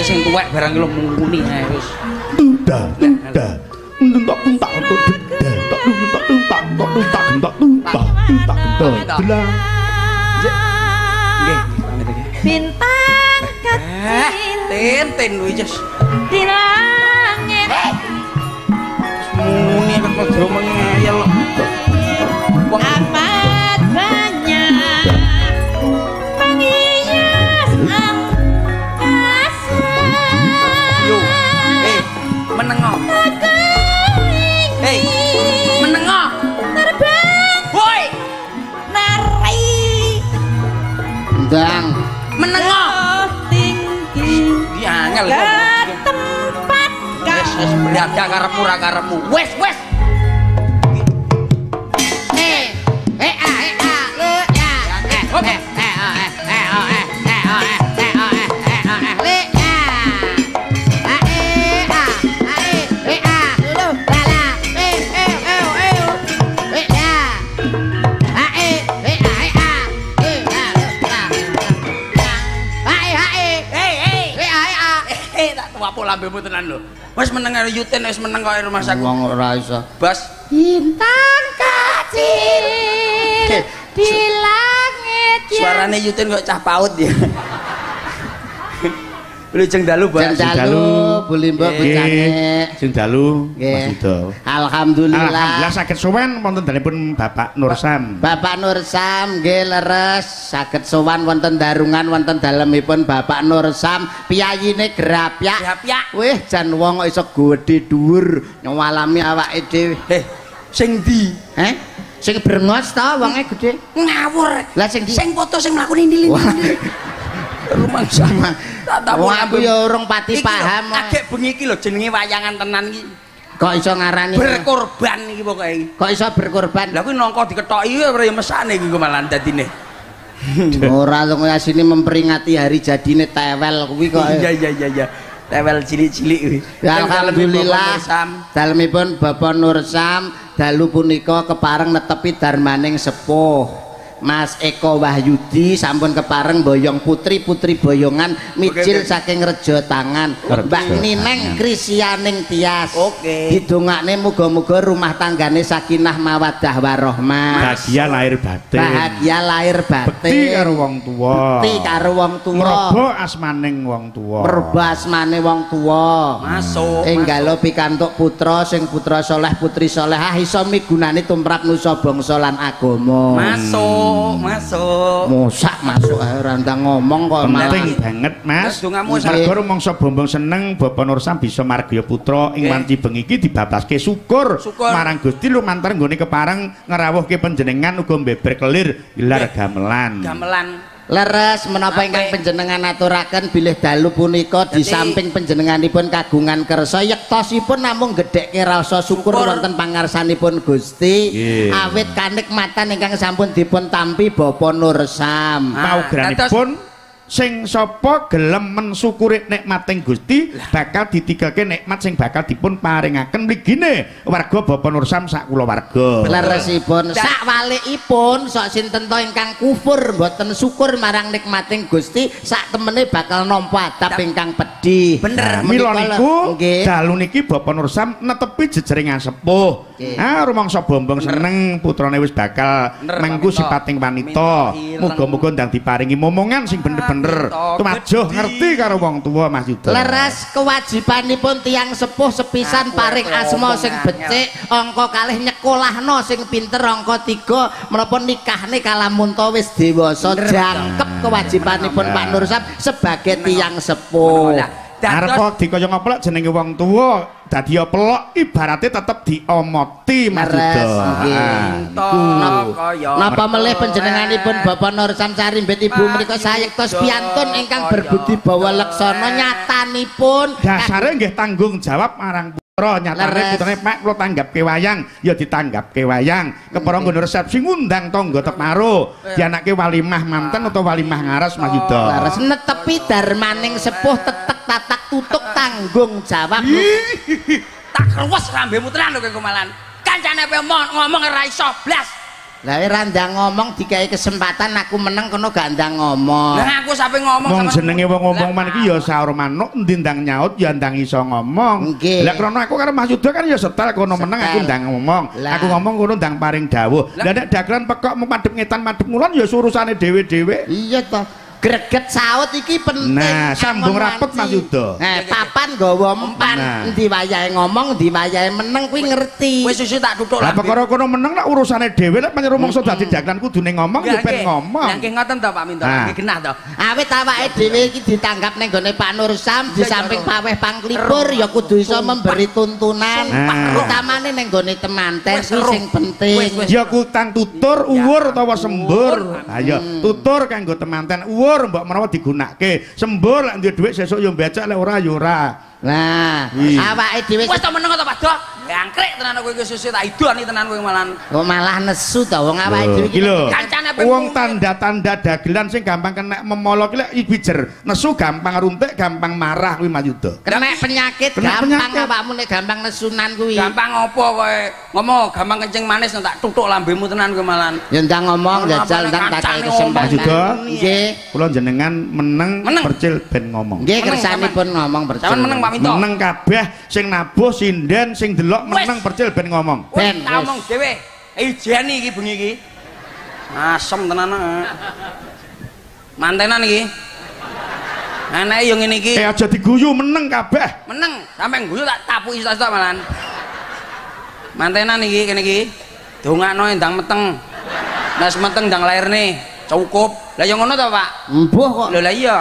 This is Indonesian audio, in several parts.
cacah sing tuwek barang lo mungkuni ae wis. Tunda, tunda. Untung tak tuntak untuk tunda, tak tuntak tuntak, tak tunda, tuntak tunda, tuntak tunda, Belah. Nggih, Bintang eh, eh, kecil. Tin, tin wis. Di langit. Muni kok ngomong dadak karepmu ra karepmu wes wes. Lambemu tenan lho wes meneng karo Yuten wes meneng karo rumah sakit Wong ora iso. bas bintang kecil Oke. di langit yang suarane Yuten kok cah paut ya Lu jeng dalu, Bas. Jeng dalu, mbok Nggih, bocane. Sing dalu Mas. Yudo. Alhamdulillah. Alhamdulillah sakit sowan wonten dalipun Bapak Nur Sam. Bapak Nur Sam nggih leres saged sowan wonten darungan wonten dalemipun Bapak Nur Sam piyayine grapyak. Grapyak. Wih jan wong kok iso gedhe dhuwur nyawalami awake dhewe. Eh, sing di Heh? Sing brengos ta wonge gedhe? ngawur. Lah sing di Sing foto sing mlakune ndili. Wong aku ya urung pati Iki paham. Agek bengi iki lho jenenge wayangan tenan iki. Kok iso ngarani? Berkorban iki pokoke. Kok iso berkorban? Lah kuwi nangka diketoki ora ya mesane iki kok malah dadine. Ora lho asine memperingati hari jadine tewel kuwi kok. Iya iya iya iya. Level cilik-cilik kuwi. Alhamdulillah dalemipun Bapak Nur Sam dalu punika kepareng netepi darmaning sepuh Mas Eko Wahyudi sampun kepareng boyong putri-putri boyongan micil Oke, oke. saking rejo tangan Rejo Mbak Nineng tangan. Krisianing Tias Oke. didongakne muga-muga rumah tanggane sakinah mawaddah warahmah Bahagia lahir batin. bahagia lahir Bekti batin karo wong tuwa. bekti karo wong tuwa Ngrobo asmaning wong tuwa. merbasmane wong tuwa Masuk. Enggalo pikantuk putra sing putra soleh putri solehah iso migunani tumrap nusa bangsa lan agama. Masuk, masuk. Mosak masuk ae ora ndang ngomong kok. Penting banget, Mas. Mergo rumangsa bombong seneng Bapak Nur Sam bisa margya putra ing wanci bengi iki dibabaske syukur, Syukur. marang Gusti lumantar nggone kepareng ngerawuhke panjenengan uga mbeber kelir gelar Nggih. gamelan. Gamelan. Leres menapa ingkang panjenengan aturaken bilih dalu punika di samping panjenenganipun kagungan kersa yektosipun namung gedhekke rasa syukur Syukur. wonten pangarsanipun Gusti awit kanikmatan ingkang sampun dipun tampi Bapak Nur Sam. Sing sapa gelem mensyukuri nikmating Gusti bakal ditigake nikmat sing bakal dipun paringaken mligine. Warga Bapak Nur Sam sak kulawarga. Leresipun Dan- sak walikipun sok sinten to ingkang kufur mboten syukur marang nikmating Gusti sak temene bakal nampa adab Dan- ingkang pedih. Bener. Nah, Mila niku dalu niki Bapak Nur Sam netepi jejeringan sepuh. Ah rumangsa bombong seneng putrane wis bakal mengku sipating wanita. Muga-muga ndang diparingi momongan sing bener-bener bener. Tumajuh ngerti karo wong tuwa Mas Yuda. Leres kewajibanipun tiang sepuh sepisan paring asma sing becik, angka kalih nyekolahno sing pinter angka 3 menapa nikahne kalamunta wis dewasa jangkep kewajibanipun Pak Nur Sam sebagai tiang sepuh. Arep kok dikaya ngoplok jenenge wong tuwa dadi ya pelok ibarate tetep diomoti Mas Leres. Ah, kaya? Napa melih panjenenganipun Bapak Nur Samsari mbet Ibu menika sayektos piantun ingkang berbudi bawa leksana nyatanipun Dasare nggih tanggung jawab marang putra nyatane Leres. putrane Pak kula tanggapke wayang ya ditanggapke wayang. Kepara nggon resepsi ngundang tangga teparo dianake walimah manten utawa walimah ngaras Mas Yuda. Laras netepi darmaning sepuh tetek tatak tutuk tanggung jawab tak kerwas rambemu tenan lho kowe malan. Kancane pe ngomong ngomong ora iso blas. Lah randang ngomong dikai kesempatan aku meneng kono gak ndang ngomong. Lah aku sampe ngomong Wong jenenge wong ngomong man iki ya saur manuk endi ndang nyaut ya ndang iso ngomong. Lah krana aku karo Mas Yuda kan ya setel kono meneng aku ndang ngomong. Aku ngomong kono ndang paring dawuh. Lah nek dagelan pekok mau madhep ngetan madhep ngulon ya urusane dhewe-dhewe. Iya toh. Greget saut iki penting. Nah, sambung rapet. Mas Yuda. Nah, papan gawa empan. Nah. Endi wayahe ngomong, endi wayahe meneng kuwi ngerti. Wis susu tak tutuk Lah perkara kono meneng nek urusane dhewe nek panjenengan rumangsa dadi dagelan kudune ngomong ya ben ngomong. Nggih ngoten to Pak Minto. Nah. Nggih genah to. Awit awake dhewe iki ditanggap ning gone Pak Nur Sam di samping paweh pangklipur ya kudu iso memberi tuntunan. Nah. Utamane ning gone temanten kuwi sing penting. Ya kutang tutur uwur utawa sembur. Ayo, tutur kanggo temanten, uwur mbok menawa digunakake. Sembur lek duwe dhuwit sesuk yo becak lek ora yo ora. Nah, awake dhewe Wis to meneng to Pak Dok. Angkrek tenan kowe iki susu tak idoni tenan kowe malan. kok malah nesu to wong awake dhewe iki. Kancane Wong tanda-tanda dagelan sing gampang kena memolo ki lek ibijer. Nesu gampang runtik, gampang marah kuwi Mas Yuda. kena penyakit Kena gampang penyakit. awakmu nek gampang nesunan kuwi. Gampang apa kowe ngomong gampang kencing manis tak tutuk lambemu tenan kowe malan. Ya ndang ngomong jajal ndang tak kancane kesempatan. Mas Yuda. Nggih. Kula jenengan meneng, percil ben ngomong. Nggih kersanipun ngomong bercel. Minto. Meneng kabeh sing nabuh sinden sing delok meneng percil ben ngomong. Ben, tak wis. omong dhewe. Ijeni iki bengi iki. Asem tenan. eh. Mantenan iki. Anake yo ngene iki. Eh aja diguyu meneng kabeh. Meneng, sampe guyu tak tapuki sita-sita malan. Mantenan iki kene iki. Dongakno ndang meteng. Nes meteng ndang lairne cukup. Lah yo ngono to, Pak? Embuh kok. Lho lah iya.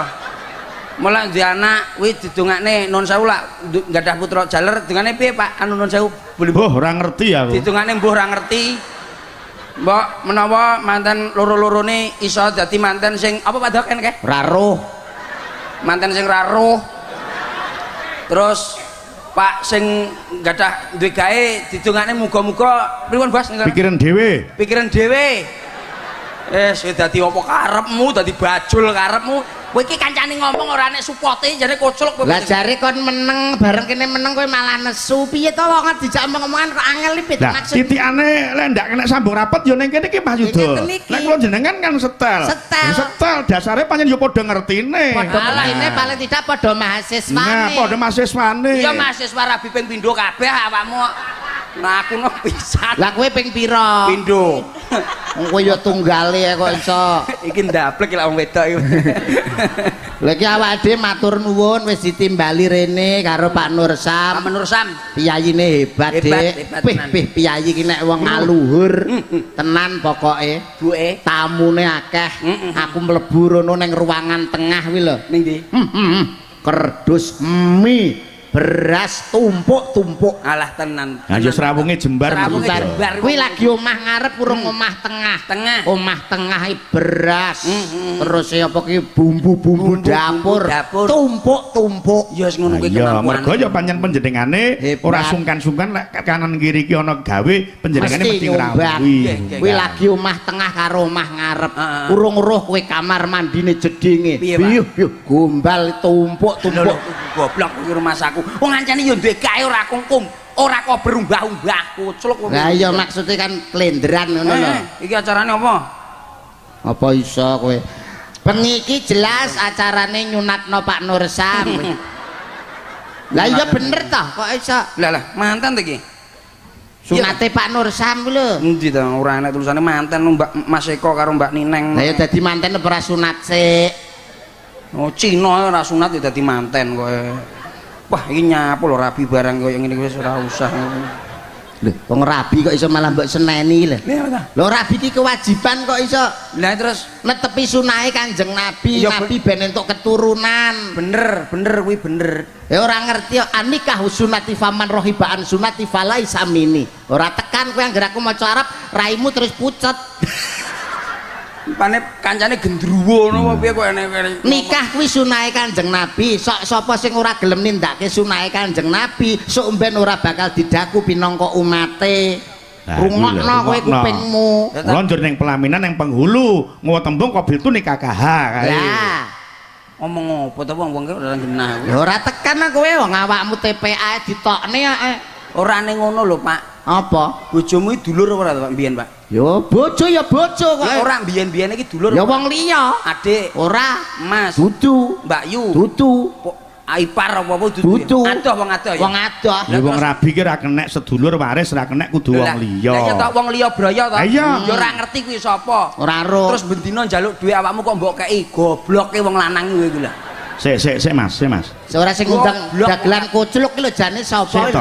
Mulai di anak, wih didongakne non sewu lah, du- gadah putra jaler, dongane piye Pak? Anu non sewu, boleh Boh ora ngerti aku. Ditungane mbuh ora ngerti. Mbok menawa manten loro-lorone iso dadi manten sing apa Pak Dok kae? Ora roh. Manten sing ra roh. Terus Pak sing gadah duwe gawe ditungane muga-muga pripun Bos? Pikiran dhewe. Pikiran dhewe. Eh, dadi apa karepmu, dadi bajul karepmu. Kowe iki kancane ngomong ora nek supote jane koculuk kowe. Lah jare kon meneng bareng kene meneng kowe malah nesu. Piye to wong dijak omong-omongan kok angel iki Lah, maksud. titikane lek ndak kena sambung rapet yo ning kene iki Mas iki. Lek kula jenengan kan setel. Setel. Setel dasare pancen yo padha ngertine. Padha Alah, ini paling tidak padha mahasiswane. Nah, padha mahasiswane. Iya mahasiswa rabi ping pindho kabeh awakmu. Nah, aku no pisan. Lah kowe ping pira? Pindho. Wong kowe ya tunggale kok iso. iki ndablek lek wong wedok iki. Lah iki awake dhewe matur nuwun wis ditimbali rene karo Pak Nur Pak Sam. Piyayine hebat, Hebat, Dik. hebat Pih pih piyayi ki nek wong aluhur tenan pokoke. Buke Tamune akeh. Mm-mm. Aku mlebu rono ning ruangan tengah kuwi lho. ning ndi? Hmm, hmm, hmm. Kerdus mie, beras tumpuk-tumpuk. Alah tenan. Nah, yo serawunge jembar Yuda. jembar. Kuwi lagi omah ngarep urung omah tengah. Tengah. Omah tengah beras. Hmm, hmm. Terus ya apa ki bumbu-bumbu dapur. dapur. Tumpuk-tumpuk. Ya wis ngono kuwi Iya, kemampuan. mergo ya pancen panjenengane ora sungkan-sungkan lek kanan kiri ki ana gawe panjenengane Mesti ngrawuhi. Nggih. Kuwi lagi omah tengah karo omah ngarep. Urung roh kowe kamar mandine jedinge. Pak? Biyuh, yuh, gombal tumpuk-tumpuk. goblok kuwi rumah saku. Wong ancane yo duwe gawe ora kungkum. Ora kok berumbah-umbah kucluk kowe. Lah iya maksudnya kan klendran ngono lho. Eh, iki acarane apa? Apa iso kowe? Bengi iki jelas acarane nyunatno Pak Nur Sam. Lah iya bener toh kok iso Lah lah, mantan ta iki? sunate Pak Nur Sam lho. Endi ta ora enak tulisane mantan Mbak Mas Eko karo Mbak Nineng. Lah ya dadi manten ora sunat sik. Oh, Cina ora sunat ya dadi manten kowe. Wah, iki nyapu lho rabi barang koyo ngene wis ora usah. Lho, wong rabi kok iso malah mbok seneni lho. Lho rabi iki kewajiban kok iso Lah terus netepi sunahe Kanjeng Nabi, Iya, Nabi ben entuk keturunan. bener, bener kuwi bener. Ya ora ngerti yo anikah sunati faman rohibaan sunati falai samini. Ora tekan kowe anggere aku maca Arab, raimu terus pucet. Pane kancane gendruwo ngono apa piye kok enek Nikah kuwi sunahe Kanjeng Nabi. Sok sapa sing ora gelem nindakake sunahe Kanjeng Nabi, sok mben ora bakal didaku pinangka umate. Rungokno kowe kupingmu. Kula njur ning pelaminan ning penghulu, ngowo tembung kobil tu nikah kae. Lah, ngomong apa to wong-wong ora genah kuwi. ya ora tekan kowe wong awakmu TPA ditokne eh. Ora ning ngono lho, Pak. Apa? Bojomu iki dulur ora to, Pak, mbiyen, Pak? Yo bojo ya bojo kok. Ya ora mbiyen-mbiyen iki dulur. Ya wong liya. Adik, Ora Mas, dudu. Mbak Yu. Dudu. Aipar apa apa dudu. Dudu. Adoh wong adoh ya. Wong adoh. Ya wong rabi ki ora kenek sedulur waris ora kenek kudu wong liya. Lah iya tok wong liya braya to. Ya ora ngerti kuwi sapa. Ora ro. Terus bendina njaluk duwe awakmu kok mbok kei gobloke wong lanang kuwi lho. Sik sik sik Mas, sik Mas. Ora sing ngundang dagelan kucluk ki lho jane sapa? Sik.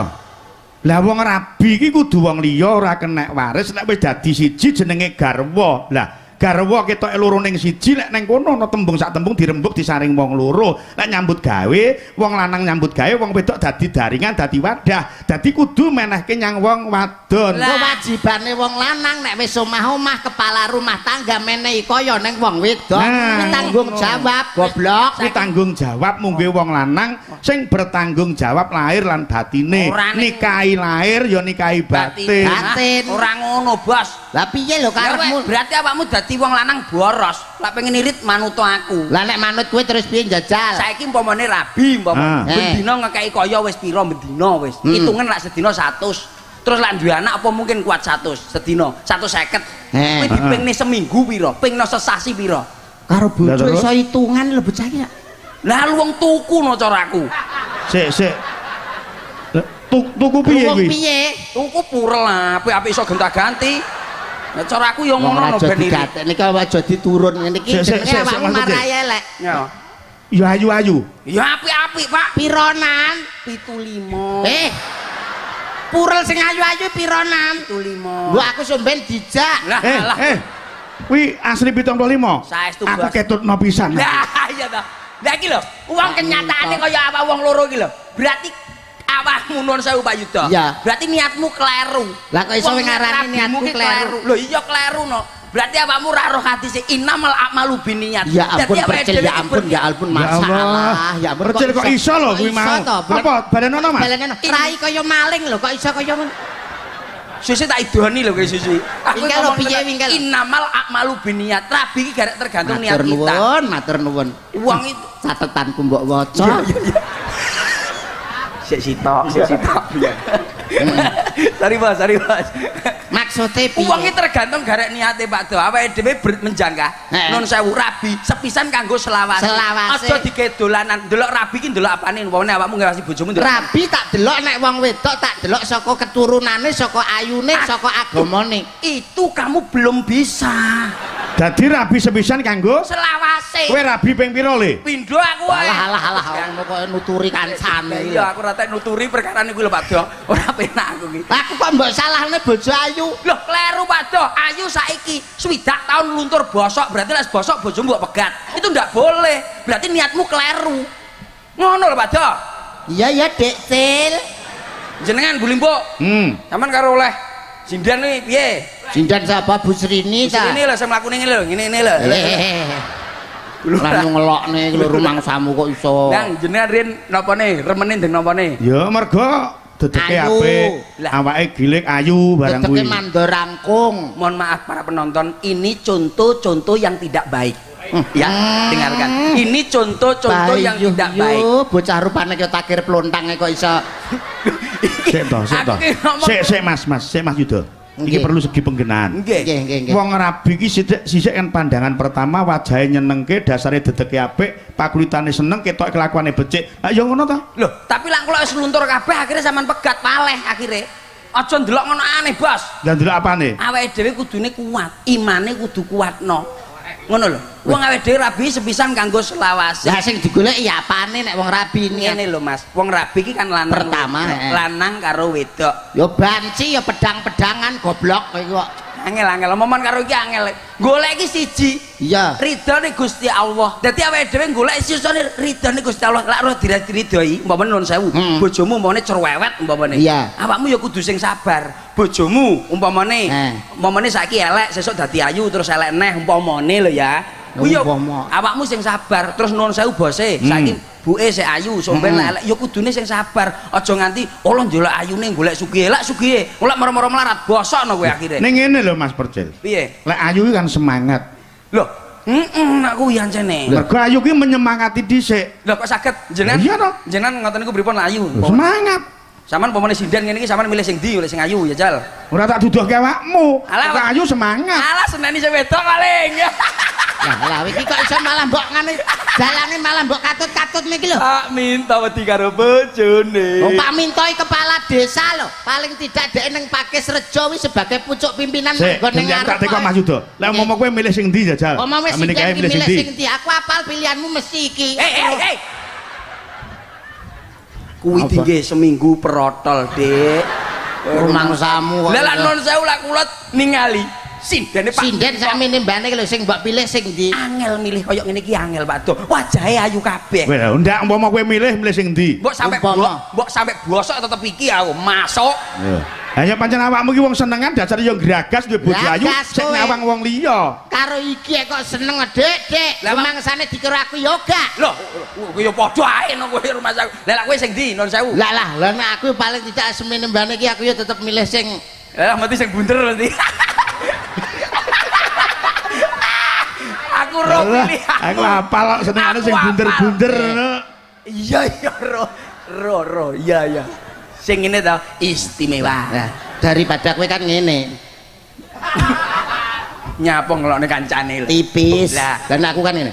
Lah wong rabi ki kudu wong liya ora kenek waris nek wis dadi siji jenenge garwa. Lah garwa ketoke loro ning siji nek ning kono ana tembung sak tembung dirembuk disaring wong loro. Nek nyambut gawe, wong lanang nyambut gawe, wong wedok dadi daringan, dadi wadah. Dadi kudu menehke nyang wong wadon. Wajibane wong lanang nek wis omah-omah kepala rumah tangga menehi kaya ning wong wedok Nah. tanggung jawab goblok. Kuwi tanggung jawab mungge wong lanang sing bertanggung jawab lahir lan batine. Nikahi lahir ya nikahi batin. Ora ngono, Bos. Lah piye lho karepmu? berarti awakmu dadi wong lanang boros. Lah pengen irit manuto aku. Lah nek manut kowe terus piye njajal? Saiki umpamane rabi Ah. umpama Eh. bendina ngekeki kaya wis pira bendina wis. Hmm. Hitungan lak sedina 100. Terus lak duwe anak apa mungkin kuat 100 sedina, 150. Eh. Kuwi dipingne seminggu pira? Pingno sesasi pira? Karo bojo iso hitungan lho bocah iki. Lah wong tuku no caraku. Sik sik. Tuk- Tuku piye kuwi? piye? Tuku purel apik-apik iso gonta-ganti. Nah, caraku yo Wong ngono no aja ben irit. digatekne kok aja diturun ngene iki jenenge awakmu maksudnya. marai elek. Ya. Ya ayu-ayu. Ya apik-apik, Pak. Pironan? 75. Eh. Purel sing ayu-ayu pironan? 75. Lu aku somben dijak. Lah, Eh, lah. eh. Kuwi asli 75. Saestu, Aku ketutno pisan. Lah iya ta. Lah iki lho, uang kenyataane kaya awak wong loro iki lho. Berarti awakmu nuwun sewu Pak Yuda. Iya. Berarti niatmu kleru. Lah kok iso Wong ngarani ki kleru? Lho iya kleru no. Berarti awakmu ra roh hati sih innamal a'malu binniyat. Ya ampun percil ya iki ampun ya ampun Ya masalah. Ya ampun Percil kok iso lho kuwi mau. Apa badan ono Mas? Balene rai kaya maling lho kok iso kaya ngono. Susi tak idoni lho guys Susi. Aku ngomong piye, wingkel? Innamal a'malu binniyat. Rabi iki garek tergantung niat Matur kita. nuwun, matur nuwun. Uang itu Catetanku mbok waca. Sik sitok, sik sitok. Sorry Bos, sorry Bos. Maksude piye? Uang itu tergantung garek niate Pak Do. Awake dhewe. Heeh. Nun sewu rabi, sepisan kanggo selawase. Selawase. Aja dike dolanan. Delok rabi ki ndelok apane? Umpamane awakmu ngawasi bojomu ndelok. Rabi tak delok nek wong wedok tak delok saka keturunane, saka ayune, saka agamane. Itu kamu belum bisa. Dadi rabi sepisan kanggo Selawase. kowe rabi ping pira le? Pindho aku wae. Alah alah alah ngono kok nuturi kancane. Iya, aku rata nuturi perkara niku lho Pak Do. Ora penak aku ki. Aku kok mbok salahne bojo ayu. Loh, kleru Pak Do. Ayu saiki swidak tahun luntur bosok, berarti lek bosok bojomu mbok pegat. Itu ndak boleh. Berarti niatmu kleru. Ngono lho Pak Do. Iya ya Dek Cil. Jenengan Bu Limpo, Hmm. sampean karo oleh Sindan nih piye? Sindan sapa Bu Srini ta? sini lho saya mlakune ngene lho, ngene ngene lho. Lah ngelokne iki lho rumangsamu kok iso. Yang jenengan riyen napane? Remene ndeng napane? Ya mergo dedeke Ayu. apik. Awake gilik ayu barang kuwi. mandorangkung. Mohon maaf para penonton, ini contoh-contoh yang tidak baik. Ya, dengarkan. Ini contoh-contoh yang Bayu, tidak yu, baik. Bocah rupane kaya takir plontange kok iso. Sik to, sik to. Sik sik Mas, Mas, sik Mas Yuda. Iki Nggih. perlu segi penggenaan. Nggih. Nggih, nggih. Wong rabi iki sithik sisik kan pandangan pertama wajahe nyenengke, dasare dedeke apik, pakulitane seneng, ketok kelakuane becik. Lah ya ngono ta? Loh, tapi lah kula wis luntur kabeh akhirnya sampean pegat paleh akhirnya. Aja ndelok ngono aneh, Bos. Lah ndelok apane? Awake dhewe kudune kuat, imane kudu kuatno. Ngono lho. Wong awake dhewe rabi sepisan kanggo selawase. Lah sing digoleki ya apane nek wong rabi ngene lho Mas. Wong rabi iki kan lanang. Pertama, lanang karo wedok. Ya banci ya pedang-pedangan goblok kowe kok. Angel angel momon karo iki angel golek iki siji Iya. ridhone Gusti Allah dadi awake dhewe golek sisone ridhone Gusti Allah lak ora diridhoi umpamane nuwun sewu Hmm. bojomu umpamane cerewet umpamane Iya. awakmu ya kudu sing sabar bojomu umpamane Eh. umpamane saiki elek sesuk dadi ayu terus elek neh umpamane lho ya Kuwi Umpama. awakmu sing sabar terus nuwun sewu bose Hmm. Buke sik ayu somben Hmm. elek ya kudune sing sabar aja nganti Allah ndelok ayune golek sugih elek sugih golek moro-moro melarat bosokno kowe akhire Ning ngene lho Mas Percil. piye Lek ayu kan semangat. Loh, heeh nak kuwi ancene. Mergo ayu ki menyemangati dhisik. Lho kok saged jenengan? Iya toh. Jenengan ngoten niku pripun ayu? Lho, Semangat. Saman pomone sinden ngene iki sampean milih sing ndi, milih sing ayu ya, Jal. Ora tak duduhke awakmu. Kok ayu semangat. Alah seneni sing wedok paling. Lah iki kok iso malah mbok ngene dalane malah mbok katut-katut niki lho. Tak minta wedi karo bojone. Wong Pak Mintoi kepala desa lho, paling tidak dhek ning Pakis Rejo wis sebagai pucuk pimpinan Sik, nggon ning jenengan tak ngarep. tekok Mas Yudo. Lah momok kowe milih sing ndi jajal? Oh, iki milih sing milih ndi? sing ndi? Aku apal pilihanmu mesti iki. Eh, eh, eh. Kuwi tinggi seminggu perotol, Dik. Rumangsamu kok. Lah lak non sewu lak kula ningali sindene Pak. Sinden sakmene mbane lho sing mbok pilih sing ndi? angel milih koyo ngene iki angel, Pak Do. Wajahe ayu kabeh. Weh, ndak umpama kowe milih milih sing ndi? Mbok sampe mbok sampe bosok tetep iki aku masuk. Ya. Hanya pancen awakmu ki wong senengan dasar yo gragas duwe bojo ayu sing kowe. ngawang wong liya. Karo iki kok seneng Dik, Dik. Lah, Pak. Rumangsane dikira aku yoga. Loh, kaya padha ae nang kowe rumah saku. Lah lak kowe sing ndi? Non sewu. Lah lah, lah nek aku paling tidak semene mbane iki aku ya tetep milih sing Lah mesti sing bunder nanti. aku ro Alah, pilih. Aku apal kok senengane sing Aku bunder-bunder. ngono. Iya iya ro. Ro ro iya iya. Sing ini tau istimewa. Nah, daripada kowe kan ngene, Nyapa ngelokne kancane lho. tipis. Lah. Dan aku kan ngene.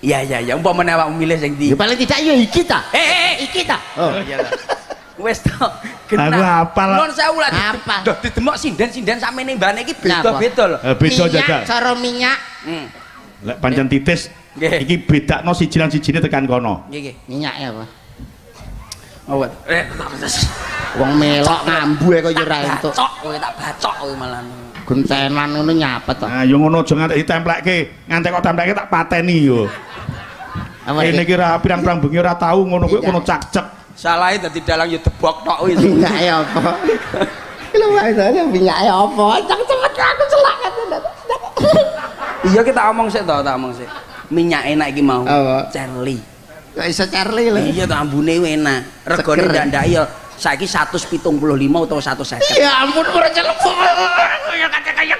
Iya iya iya umpamane awakmu milih sing ndi. Ya paling tidak ya iki ta. Eh eh eh. Iki ta. Oh iya Wes to. Aku apal. Non sewu lah. Apal. Doh didemok sinden-sinden samene mbane iki beda-beda lho. Eh, beda minyak, jajal. cara minyak, Hmm. Lek pancen titis Nggih. iki bedakno siji lan sijine tekan kono. Nggih nggih. minyaknya apa? Oh, wet. eh. Wong melok ngambu kok ya ora entuk. Bacok kowe tak bacok kowe malah. Gentenan ngono nyapet to. Nah, yo ngono aja nganti ditemplekke, nganti kok templekke tak pateni yo. Apa Kene iki? iki ra pirang-pirang bengi ora tau ngono kuwi kono cak-cek. Salahe dadi dalang yo debok tok wis. Minyaknya apa? Lho aja minyaknya apa? Cepet aku celak. Iya kita omong sik to, tak omong sik. Minyak enak iki mau. Apa? Charlie. Kok iso Charlie lho. Iya to ambune enak. Regane Seger. ndak yo saiki 175 utawa 150. Ya ampun ora celek. Ya kaya.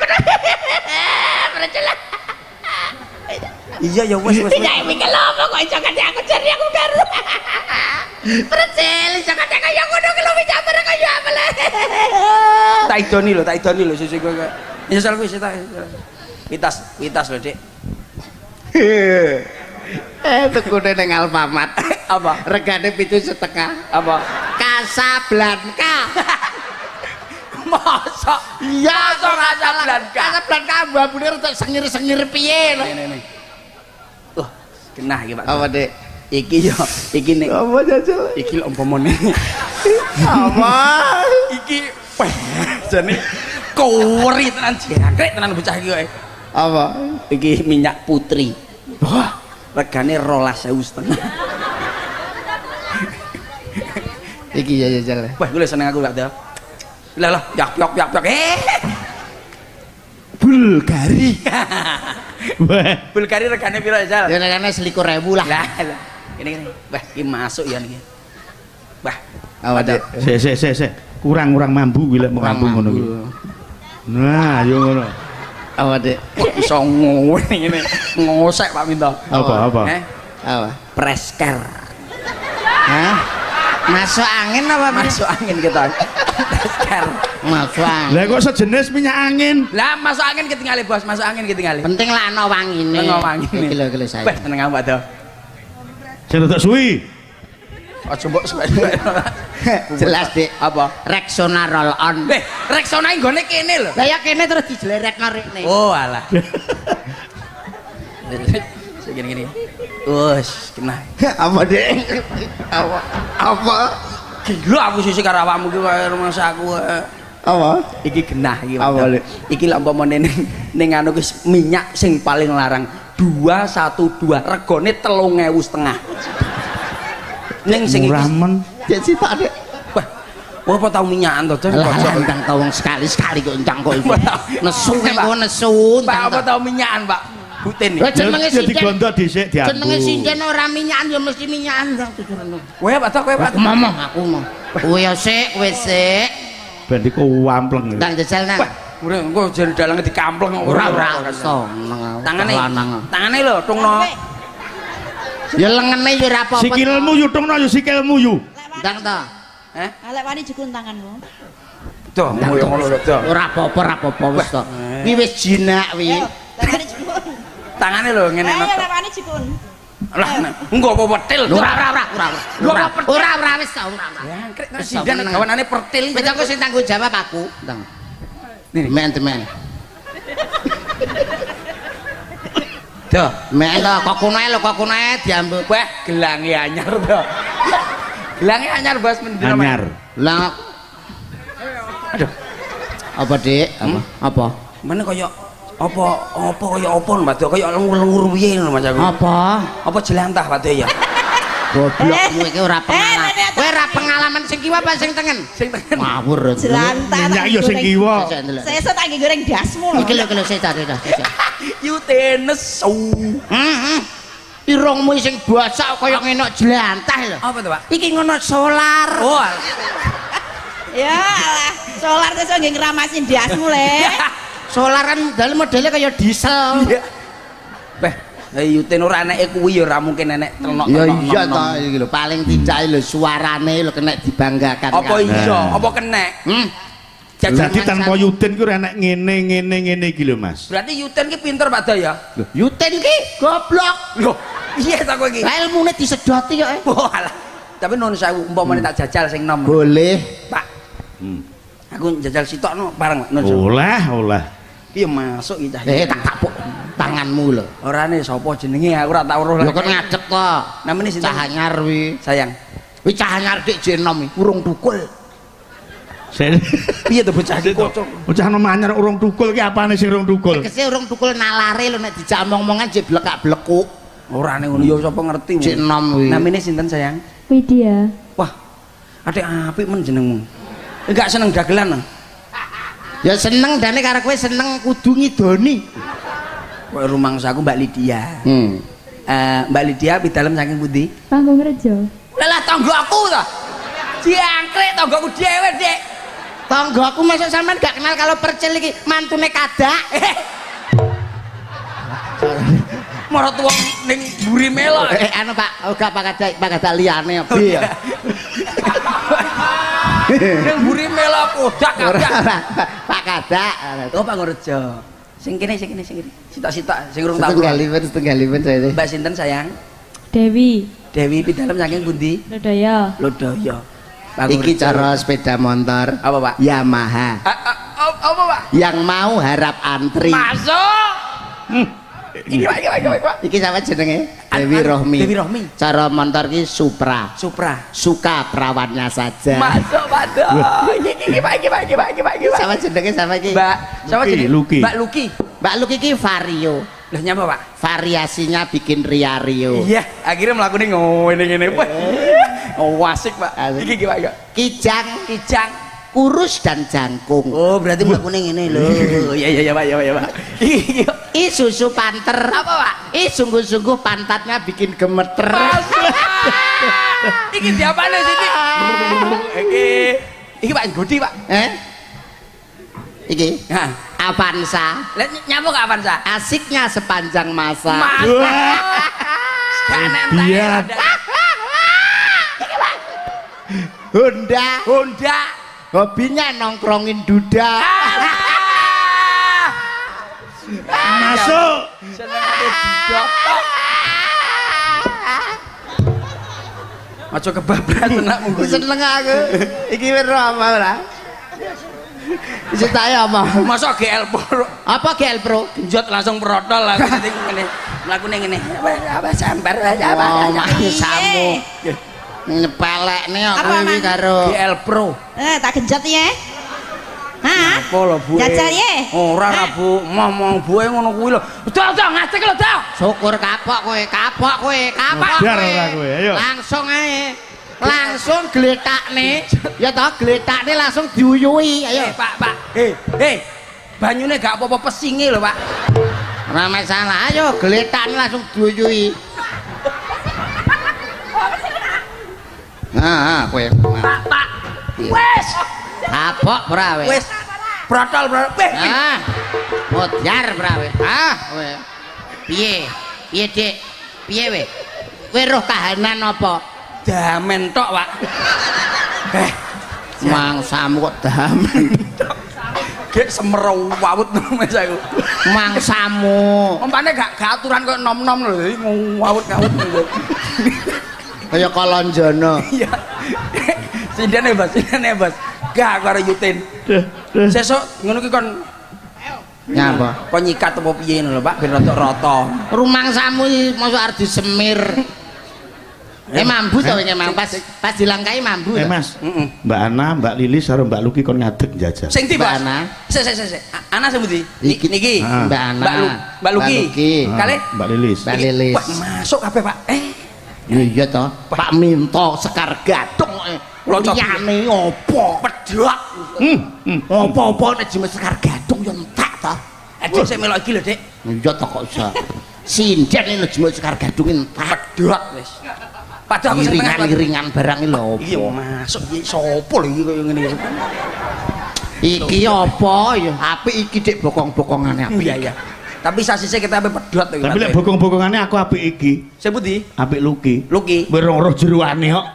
Ora celek. Iya ya wis. wis. Minyak iki lho apa kok iso kate aku cari aku karo. Percel iso kate kaya ngono ki lho bareng kaya apa le. Tak idoni lho, tak idoni lho sisi kowe. Ya sal wis tak. Pitas, pitas lho, Dik. Eh tekune ning Alfamart. Apa? Regane pitu setengah. Apa? Casablanca. Masa? Iya, Masa Casablanca? Casablanca ambune rada sengir-sengir piye lho. Nih, nih, nih. Kena iki, Pak. Apa, Dik? Iki yo, iki ning Apa jajal? iki lho umpamane. Apa? iki wah, jane kori tenan jangkrik tenan bocah iki kowe. Apa? Iki minyak putri. Wah, regane 12.000 setengah. Iki ya jajal. Wah, gue seneng aku Pak Del. Lah lah, yak yak yak yak. Eh, Bulgari. Wah, Bulgari regane piro ya, Jal? Ya nekane selikur ribu lah. Lah. Ini ini. Wah, iki masuk ya niki. Wah, Apa, Dik? sik sik sik sik. Kurang-kurang mambu kuwi lek mau Kurang mambu ngono kuwi. Nah, yo ngono. Apa, Dik? kok iso ngene. Ngosek Pak Minto. Apa apa? Eh, Apa? presker. Masuk angin apa Mas? Masuk angin kita. Masuk angin. Lah kok sejenis minyak angin? Lah, masuk angin ketinggali, Bos. Masuk angin ketinggali. Penting lah ana wangine. Wangine. Iki lho iki lho saya. Wah, tenang Pak Del. Sing rada suwi. Aja mbok suwe-suwe. Jelas, Dik. Apa? Rexona roll on. Eh, Rexona nggone kene lho. Lah ya kene terus dijlerekno rene. Oh, alah. Segini gini. Wes, kena. apa dek apa apa Gila aku sisi karo awakmu ki kaya rumangsa aku. eh. apa Iki genah iki. Apa? Iki lek umpamane ning ning anu ki minyak sing paling larang 212 regane 3000 setengah. Ning sing iki murah men ya cita dek wah, wah apa tau minyakan to, Don? lah entang tawang sekali sekali kok entang kok nesu Pak. kok nesu Pak apa tau minyakan, Pak? Butin Lah iki. jenenge Ya sinden. digondo dhisik diambu jenenge sinden ora minyakan ya mesti minyakan dong tujuran Kowe apa to, kowe aku ngomong aku mau kowe ya sik kowe sik. Ben iku wampleng. Ndang jajal nang. Wah, ora engko jen dalange dikampleng ora ora seneng Tangane. lanang Tangane lho, tungno. ya lengene ya ora apa-apa. Sikilmu yutungno yo sikilmu yu. Ndang to Eh? Lek wani jekun tanganmu. Tuh, ngono lho, ora apa-apa ora apa-apa wis to wi wis jinak wi Ayo, lek wani jekun. Tangane lho ngene Ayo wani jekun. Lah, engko apa wetil? ora ora ora ora ora. Ora ora wis to ora ora. Sidan gawanane pertil. Wis aku sing tanggung jawab aku. Ndang Nih. men temen Tuh. men to kok kuno ae lho kok kuno ae diambil Wah, gelange anyar to. Gelange anyar Bos mendino. anyar. Lah Aduh, apa dik? Apa? Apa? Mana kaya apa apa kaya apa Mbak Dok? kaya lengur-lengur piye ngono Mas aku. apa Apa jelantah Pak Dok, ya? goblok kowe iki ora Eh, pengalaman Nenek, kowe ora pengalaman sing kiwa apa sing tengen Sing tengen. ngawur Jelantah. minyak yo sing kiwa. Saya tak goreng dasmu lho. iki lho sesek sesek sesek Yutenes. heeh irungmu sing basah kaya ngene jelantah lho Apa tuh, Pak? iki ngono solar Oh, Ya alah, solar terus nggih ngramasin dasmu le. solar kan dalem modele kaya diesel iya. Beh, eh, Yuten ora eneke kuwi ya ora mungkin enek telnok ya iya iki lho paling tidak lho suarane lho kena dibanggakan Apa kan. iya? Nah. Apa kenek? hmm Jadi tanpa yuten ku ora enek ngene ngene ngene iki lho Mas. Berarti Yuten ki pinter Pak Dok, ya? Lho, Yuten ki goblok Loh, iya ta kowe iki? Lah ilmune disedoti kok eh. Oh, alah. Tapi nun sewu umpamane tak jajal sing nom. boleh Pak, Hmm. aku jajal sitok no bareng Pak. Nun sewu. Iya masuk iki cah. eh tak tapuk tanganmu lho nih sapa jenenge aku ora tau roh. lho kan ngadeg to Namanya sinten? cah anyar wi Sayang. wi cah anyar dik jenom wi urung tukul Saya Piye to bocah iki kocok? bocah nom anyar urung tukul ki apane sing urung tukul? kese urung tukul nalare lho nek dijak omong-omongan jek blekak-blekuk Ora nih ngono ya sapa ngerti. Cik nom wi. Namanya sinten sayang? Widya. Wah. Adek apik men jenengmu. Enggak seneng dagelan. ah? Ya seneng dane karo kowe seneng kudu ngidoni Kowe rumangsaku Mbak Lydia. hmm Eh, Mbak Lydia pidalem saking pundi? Panggung Rejo. Lah tanggaku ta. Diangkrek tanggaku dhewe, Dik. tanggaku masuk sampean gak kenal kalau percil iki mantune kadak Marot wong ning mburi melok. eh anu Pak oh gak Pak kadak Pak kadak liyane piye ya Ning mburi kodak ora kabeh. ora. Pak kadak Oh, Pak Ngurjo. Sing kene, sing kene, sing kene. Sitok-sitok sing urung tau. setenggalipun setenggalipun saya Mbak sinten sayang? Dewi. Dewi pidalem saking pundi? Lodaya. Lodaya. Iki cara sepeda motor apa, Pak? Yamaha Ah, ah, ah, apa, Pak? yang mau harap antri Masuk. Pak, iki Pak, iki Pak, iki Pak. iki sama jenenge Dewi Rohmi Dewi Rohmi. cara motor ki Supra Supra. suka perawannya saja Masuk, Pak. Doh. Iki iki Pak, iki Pak, iki Pak, iki Pak, iki Pak. sama jenenge sama iki Mbak, Luki, jenenge? Luki. Mbak Luki. Mbak Luki ki vario Lah nyapa, Pak? variasinya bikin ria rio Iya, akhirnya melakukan ngene-ngene, Pak. Oh, asik, Pak. Iki iki, Pak. kijang Kijang. Kurus dan jangkung Oh, berarti melakukan ngene lho. Iya, iya, iya, Pak, iya, Pak, iya, Pak. I susu panter Apa, Pak? i sungguh-sungguh pantatnya bikin gemeter. Iki diapane Siti? Iki. Iki Pak Gudi, Pak. eh iki Nah, Avanza lihat nyapa gak Avanza? asiknya sepanjang masa Biar. ada. Honda Honda. Hobinya nongkrongin duda. Masuk. Aja kebablas tenak munggo. seneng aku iki wis apa ora Critane apa? Masa GL Pro Apa GL Pro? genjot langsung protol lah ngene. Mlakune ngene. Apa apa sambar aja apa. Oh, apa. samu. Nyepelekne aku Apa, iki karo GL Pro. Eh, tak genjot ya. Hah? Apa lho Bu? Jajal ye. Ora ra Eh. Bu, ngomong buwe ngono kuwi lho. Dah dah ngacek lho dah. syukur kapok kowe, kapok kowe, kapok Biar kowe. Langsung ae. Langsung gletakne. Ya toh gletakne langsung diuyui. Eh Ayo. Pak Pak. Eh eh banyune gak apa-apa pesinge lho Pak. Ora masalah. Ayo gletakne langsung diuyui. Nah, ah, kowe. Pak Pak. Wes. Kapok ora kowe? Wes. Protol bro. Weh. Ah. Modyar ora kowe. Ah, kowe. Piye? Piye, Dik? Piye we? Kowe roh kahanan apa? Damen tok Pak. Eh Mangsamu kok damen. gek semero wawut mes aku. Mangsamu. Umpane gak gak aturan kok nom-nom lho, ngawut-ngawut. Kaya kolonjono. Iya. Sindene Bos, sindene Bos. Gak karo Yutin. Sesuk ngono ki kon Nyapa? kon nyikat apa piye ngono lho, Pak, ben rada rata. Rumangsamu iki mosok arep disemir. Eh mambu to wingi mang pas pas dilangkai mambu. Eh? Mas, Heeh. Mbak Ana, Mbak Lilis karo Mbak Luki kon ngadeg njajal. Sing ndi? Mbak Ana. Sik sik sik sik. A- Ana sing ndi? Ni- Iki- Niki. Ah. Mbak Ana. Mbak Lu, Mbak Luki. Mbak Luki. Ah, Kali Mbak Lilis. Mbak Lilis. Wah, masuk kabeh, Pak. Eh, Iya toh. Pak Minto Sekar Gadung. eh. Liyane opo? pedhok. Hmm, hmm. Apa-apa nek jimet Sekar Gadung yo entek toh. Adik sik melok iki lho, Dik. Iya toh kok iso. Sinden nek jimet Sekar Gadung entek. Pedhok wis. Padahal aku sing. Iringan-iringan barang iki lho Iki opo? masuk iki sapa lho iki koyo ngene iki. Iki apa ya? Apik iki dik bokong-bokongane apik. Iya, iya. Tapi sasise kita ape pedhot to iki. Tapi Pak. lek bokong-bokongane aku apik iki, Sing pundi? apik Luki. Luki. Ora roh jeroane kok.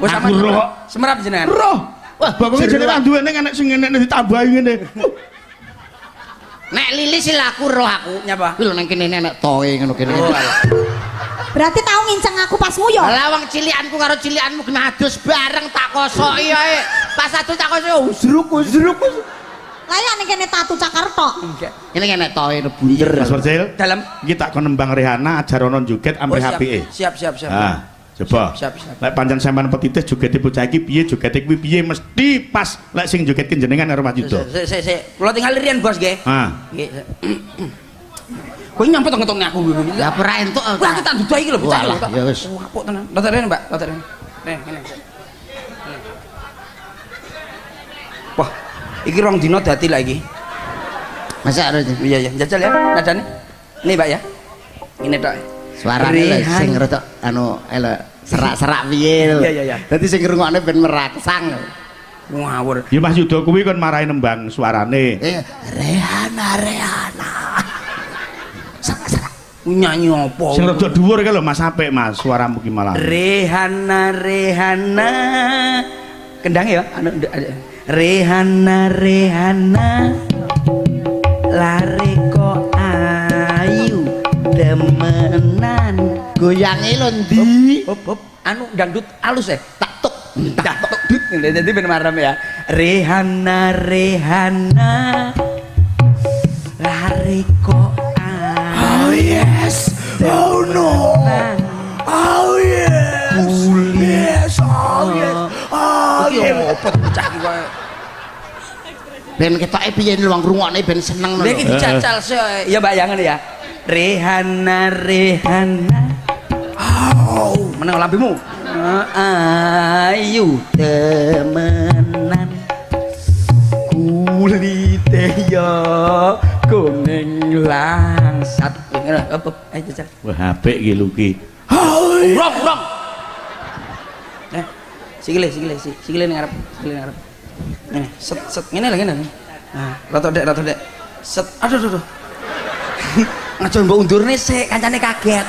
Wis Aku roh. Semerap jenengan. Roh. Wah, bokonge jane ra duwe ning enek sing ngene ditambahi ngene. Nek lilis sih laku roh aku. Nyapa? Kuwi lho nang kene nek toe ngono kene. Oh. Berarti tahu nginceng aku pas nguyo. Lah wong cilikanku karo cilikanmu kena adus bareng tak kosoki ae. Pas adus tak kosoki usruk Layak nih kene tatu cakarto. Enggak. Ini kan toe bunder. Mas Percil, Dalam iki tak kon nembang Rehana ajarono joget Oh, ampe siap. HP-e. Siap, siap, siap. Ah, coba. Siap, siap. Lek pancen sampean petitis jogete bocah iki piye jogete kuwi piye mesti pas lek sing jogetke jenengan karo Mas Yudo. Sik, sik, sik. Kula tinggal riyen, Bos, nggih. Ah, Nggih. Kowe nyampe ngetokne aku. Ya ora entuk. Wah, aku tak dudu iki lho, bocah. Ya wis. Oh, apuk tenan. Loter rene, Mbak, loter rene. Nih, ngene. Iki rong dino dadi lagi. Masa harus Iya, iya, jajal ya nadane. Nih, Mbak ya. Ini tok. suarane lho sing rada anu elo serak-serak piye lho. Iya, iya, iya. Dadi sing ngrungokne ben meraksang. lho. Ngawur. ya Mas Yudo kuwi kon marahi nembang suarane. Eh, Rehana Rehana. Serak-serak. Nyanyi apa? Sing rada dhuwur iki lho Mas apik Mas, suaramu ki malah. Rehana Rehana kendang ya anu. Rehana Rehana lari kok ayu demenan Goyange lho ndi? hop hop anu dangdut alus ya? Tak tuk. tak tok. dut. Jadi ben marem ya. Rehana Rehana lari kok ayu oh yes. Oh no. oh yes. Yes. Oh yes yes apa bocah iki koyo Ben ketoke piye lho wong ngrungokne ben seneng lho. Iki dicacal sih ya bayangan ya Rehana Rehana oh menang lampimu. Ayu temenan. Kulite ya kuning langsat. Ngono apa ayo jajal Wah, apik iki Luki. urang eh sikile sikile si- sikile ning arep sikile ning arep. Ngene set set ngene lho ngene nah rata dek rata dek set aduh aduh aduh. Ngaco mbok undurne sik kancane kaget.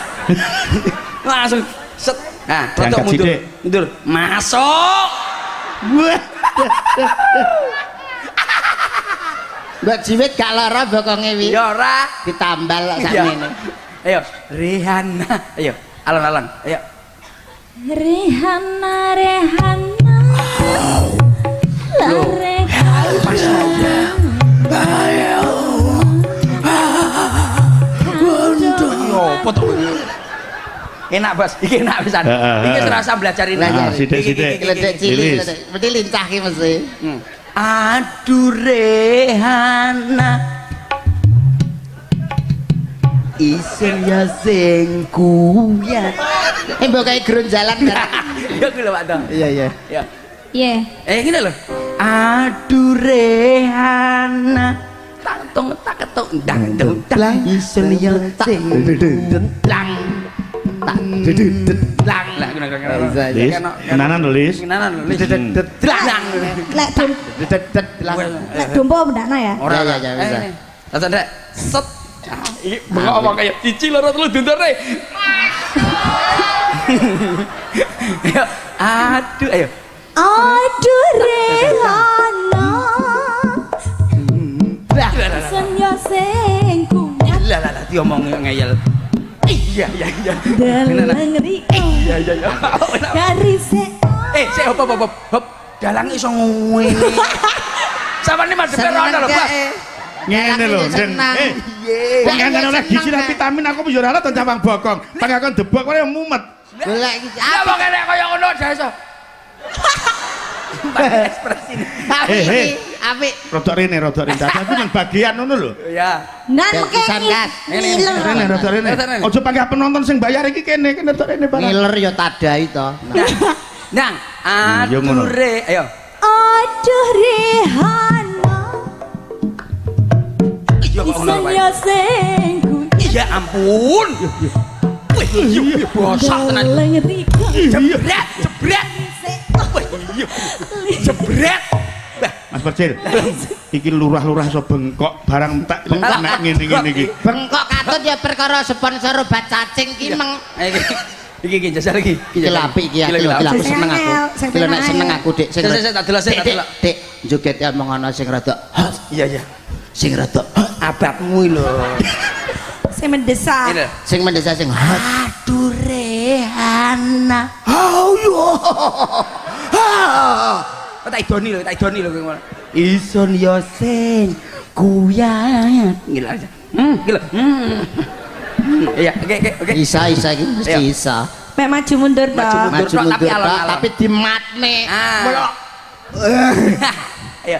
Langsung set. Nah rata mundur mundur. Masuk! Mbak Jiwit gak lara bokonge wi. ya ora. Ditambal kok Iya. sakmene. ayo. Rihanna. Ayo alon-alon. Ayo Rehana Rehana Loh, Rehana Bayo Bantu Ngopo tuh enak bos. Iki enak pisan. Iki serasa belajar ini. Aja ya, sithik-sithik. kledek cilik mesti lincah ki mesti. Hmm. Aduh rehana isen ya sing kuyan Eh mbok kayak gerun jalan kan. ya gue lho Pak Toh. Iya iya. ya Iya. eh gini loh aduh rehana tak tong tak ketok dang dang dang isen ya sing Lang. Tak lang lah gini gini Bisa, gini Lis, tenanan lho, Lis. tenanan lho lis lang Lek dom lek dompo ndakno ya. Ora Ya, ya, bisa. Eh, Tata ndek. Set. Iki bengok apa kayak cici loro telu dundure. Ayo, aduh, ayo. Aduh Rehana. Sen yo sing kuat Lah lah lah diomong ngeyel. Iya, iya, iya. riko. Iya, iya, iya. Garise Eh, sik hop hop hop. Dalang iso ngene. Madep rono lho, Bos. Ngene lho, Den. Senang. Eh, wong kangen oleh gizi dan vitamin aku yo ora ten cabang bokong. Pangakon debok kowe mumet. Golek iki. Ya Apa mau kene kaya ngono aja iso. Ekspresi apik Eh, eh. Apik. Rodok rene, rodok rene. Tapi nang bagian ngono lho. Ya. nan Bel mengke pisan, Gas. ngiler. Rene, rodok rene. Ojo panggah penonton sing bayar iki kene, kene rodok rene barang. Ngiler ya tadai to. Nang, ya ngono. aduh re, ayo. Aduh Rehana. Iya kok ngono, Sen Pak. yo sing kuat Ya ampun. Wih, iya, bosak tenan. deleng riko. Jebret, jebret. Wih, iya. Jebret. Mas Percil. Iki lurah-lurah so bengkok barang tak Bengkok. nek ngene-ngene iki. Bengkok katut ya perkara sponsor obat cacing ki meng ayo iki. Iki jajal iki. Apik iki aku Sing seneng aku. sing seneng aku Dik sing tak delok, Dik, tak delok. Dik, joget ya omong ana sing rada Iya, iya. Sing rada hot. Ababmu lho. Saya mendesak. Ini. sing mendesa sing. Aduh Rehana. Oh yo. Oh, tak idoni lho, tak idoni lho kowe ngono. Ison yo sing kuyat. Gila aja. Hmm, gila. Hmm. Iya, oke oke oke. Isa isa iki mesti Ayo. isa. Mek maju mundur mundur. Maju mundur tapi alon-alon. tapi dimatne. Ah. Melok. Ayo.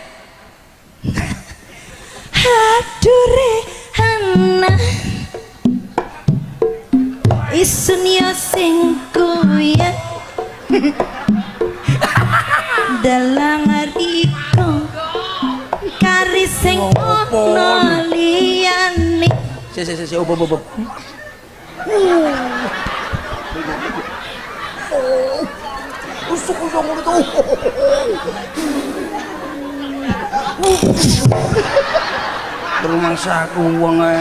Aduh Rehana. Isun yo sing kuat. Dalang riko. Kari sing ono liyane. Si si si si opo opo. Rumah saku wong e.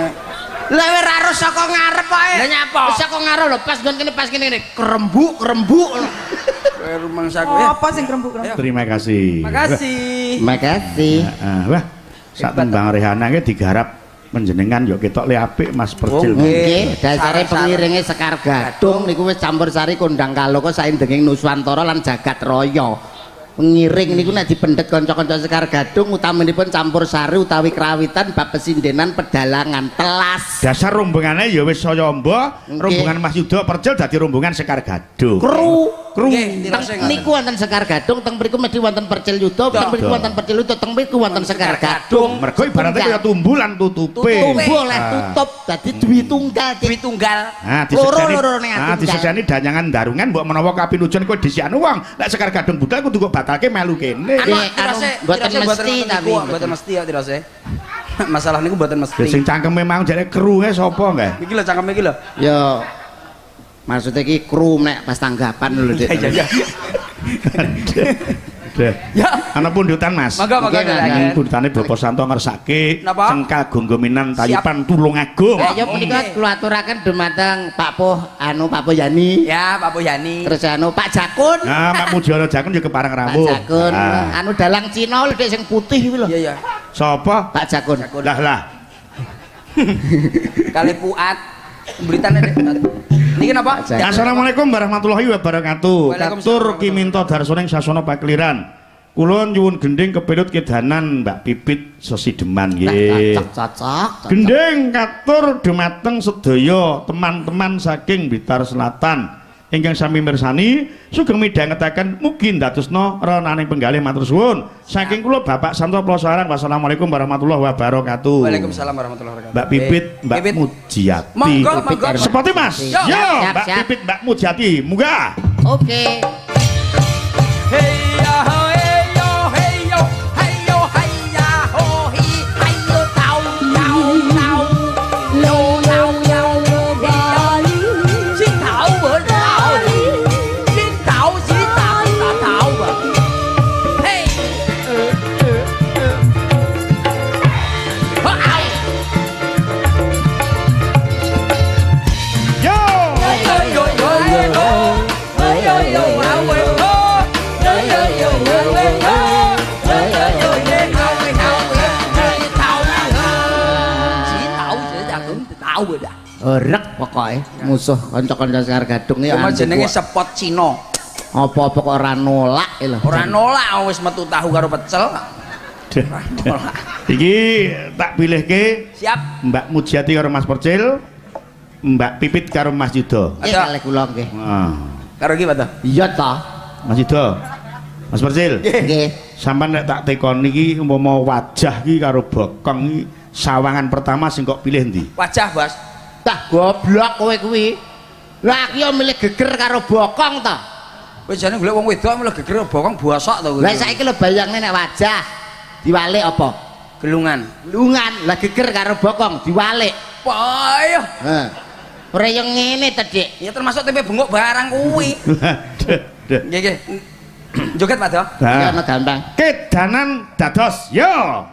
Lah wis ra harus saka ngarep ae. Lah nyapa? Wis Saka ngarep lho, pas nggon kene pas kene kene kerembuk, kerembuk. Kowe rumah saku ya. Apa sing krembuk-krembuk? Terima kasih. Makasih. Makasih. Heeh, wah. Sak tembang Rehana ki digarap panjenengan yo ketok le apik Mas Percil. Oh, Nggih, dasare pengiringe Sekar Gadung niku wis campur sari kondang kaloka saindenging Nuswantara lan Jagat Raya. Pengiring niku nek dipendhet kanca-kanca Sekar Gadung utaminipun campur sari utawi krawitan bab pesindenan pedalangan telas. Dasar rombongane ya wis saya amba, Nggih. rombongan Mas Yuda Percil dadi rombongan Sekar Gadung. Kru Kru. Nggih, Teng diraseng. niku wonten Sekar Gadung, teng mriku mesti wonten Percil Yuda, teng mriku wonten Percil Yuda, teng mriku wonten Sekar Gadung. Mergo ibaratnya kaya tumbulan tutupe. Tumbuh oleh Ah. tutup dadi dwi tunggal. Duit tunggal. Nah, Loro, loro ning ati nah, disejani danyangan darungan mbok menawa kapinujon kowe disian wong. Lek Sekar Gadung budal kudu kok batalke melu kene. Anu, Anu, anu, tirase, boten tirase mesti, tapi. niku, boten mesti ya tirase. Masalah niku boten Ya, mesti. sing cangkeme mau jare kruhe sapa nggih? Iki lho cangkem iki lho. Ya maksudnya ki kru nek pas tanggapan lho Dik. Iya iya. Deh. Ya. Ana pundutan Mas. Monggo monggo Dek. Pundutane Bapak Santo ngersake cengkal gonggominan tayupan tulung agung. Ayo punika kula aturaken dumateng Pak Poh anu Pak Poh Yani. Ya, Pak Boyani. Terus anu Pak Jakun. Nah, Pak Mujiono Jakun juga keparang Pak rawuh. Jakun. Ah. Anu dalang Cina lho Dik sing putih kuwi lho. Iya iya. Sapa? Pak Jakun. Lah lah. Kali puat. Beritane Dek. Niki napa? Assalamualaikum warahmatullahi wabarakatuh. Katur kiminto darsoning sasana pakliran. kula nyuwun gending kepilut kedanan Mbak Pipit Sesideman nggih. cocok. Gending katur dumateng sedaya teman-teman saking Blitar Selatan ingkang sami mirsani sugeng midhangetaken mugi ndadosna renaning penggalih matur suwun saking kula Bapak Santo Plosaran wassalamualaikum warahmatullahi wabarakatuh Waalaikumsalam warahmatullahi wabarakatuh. Mbak Pipit Eh, Mbak Pipit. Mujiati Monggo, monggo. Seperti Mas Yo, Mbak siap. Pipit Mbak Mujiati munggah oke Hey Pokoknya musuh kanca-kanca Sekar Gadung iki Cuma jenenge sepot Cina. apa-apa kok ora nolak iki lho. Ora nolak wis metu tahu karo pecel. Nolak. Iki tak pilihke Siap. Mbak Mujiati karo Mas Percil Mbak Pipit karo Mas Yudo Nggih Ada. kalih kula nggih. Karo ki to? Iya ta. Mas Yudo Mas Percil Nggih. sampean nek tak tekon iki umpama wajah iki karo bokong iki sawangan pertama sing kok pilih ndi Wajah, Bos. Tah goblok kowe kuwi. Lah iki yo milih geger karo bokong ta. Kowe jane golek wong wedok malah geger bokong bosok to kowe. Lah saiki lho bayangne nek wajah diwalik apa? gelungan. Lungan, lah geger karo bokong diwalik. Payah. Heh. Ora yo ngene ta, Dik. Ya termasuk tempe bengok barang kuwi. Nggih nggih. Joget Pak Do. Nah, ana gampang. kedanan dados yo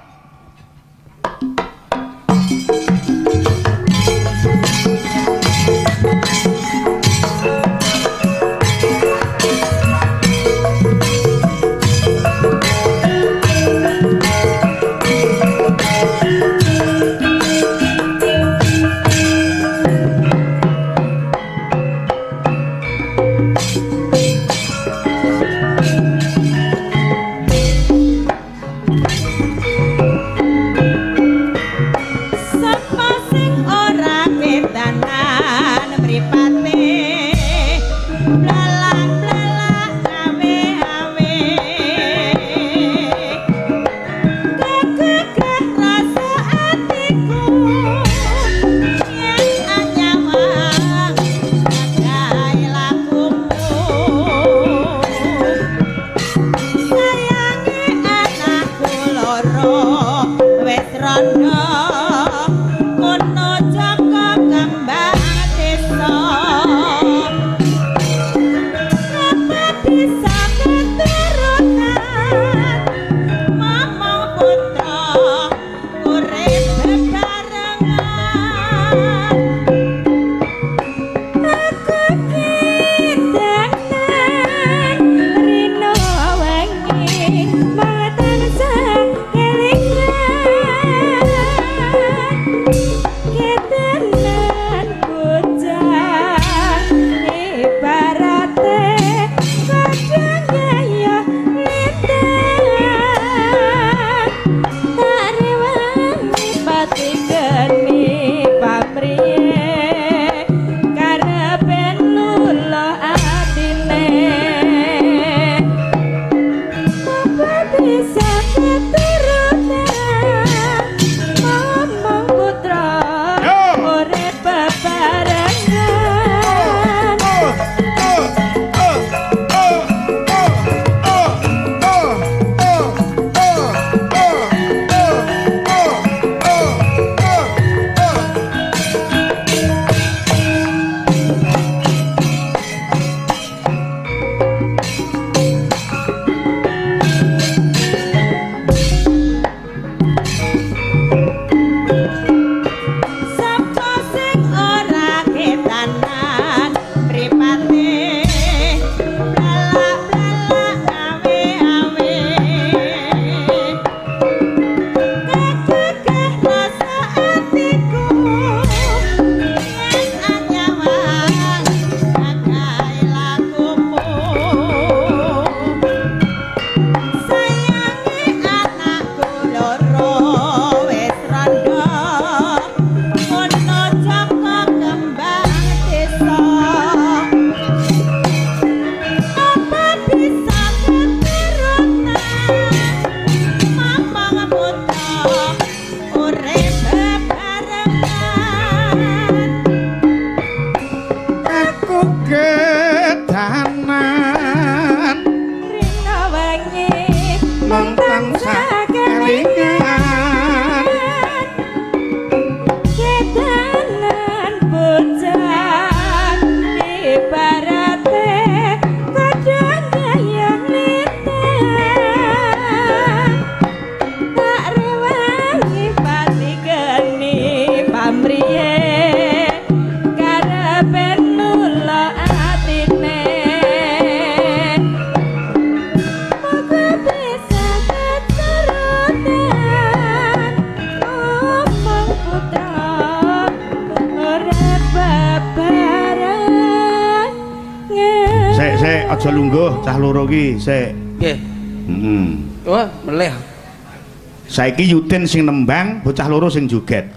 Yutin sing nembang bocah loro sing joget.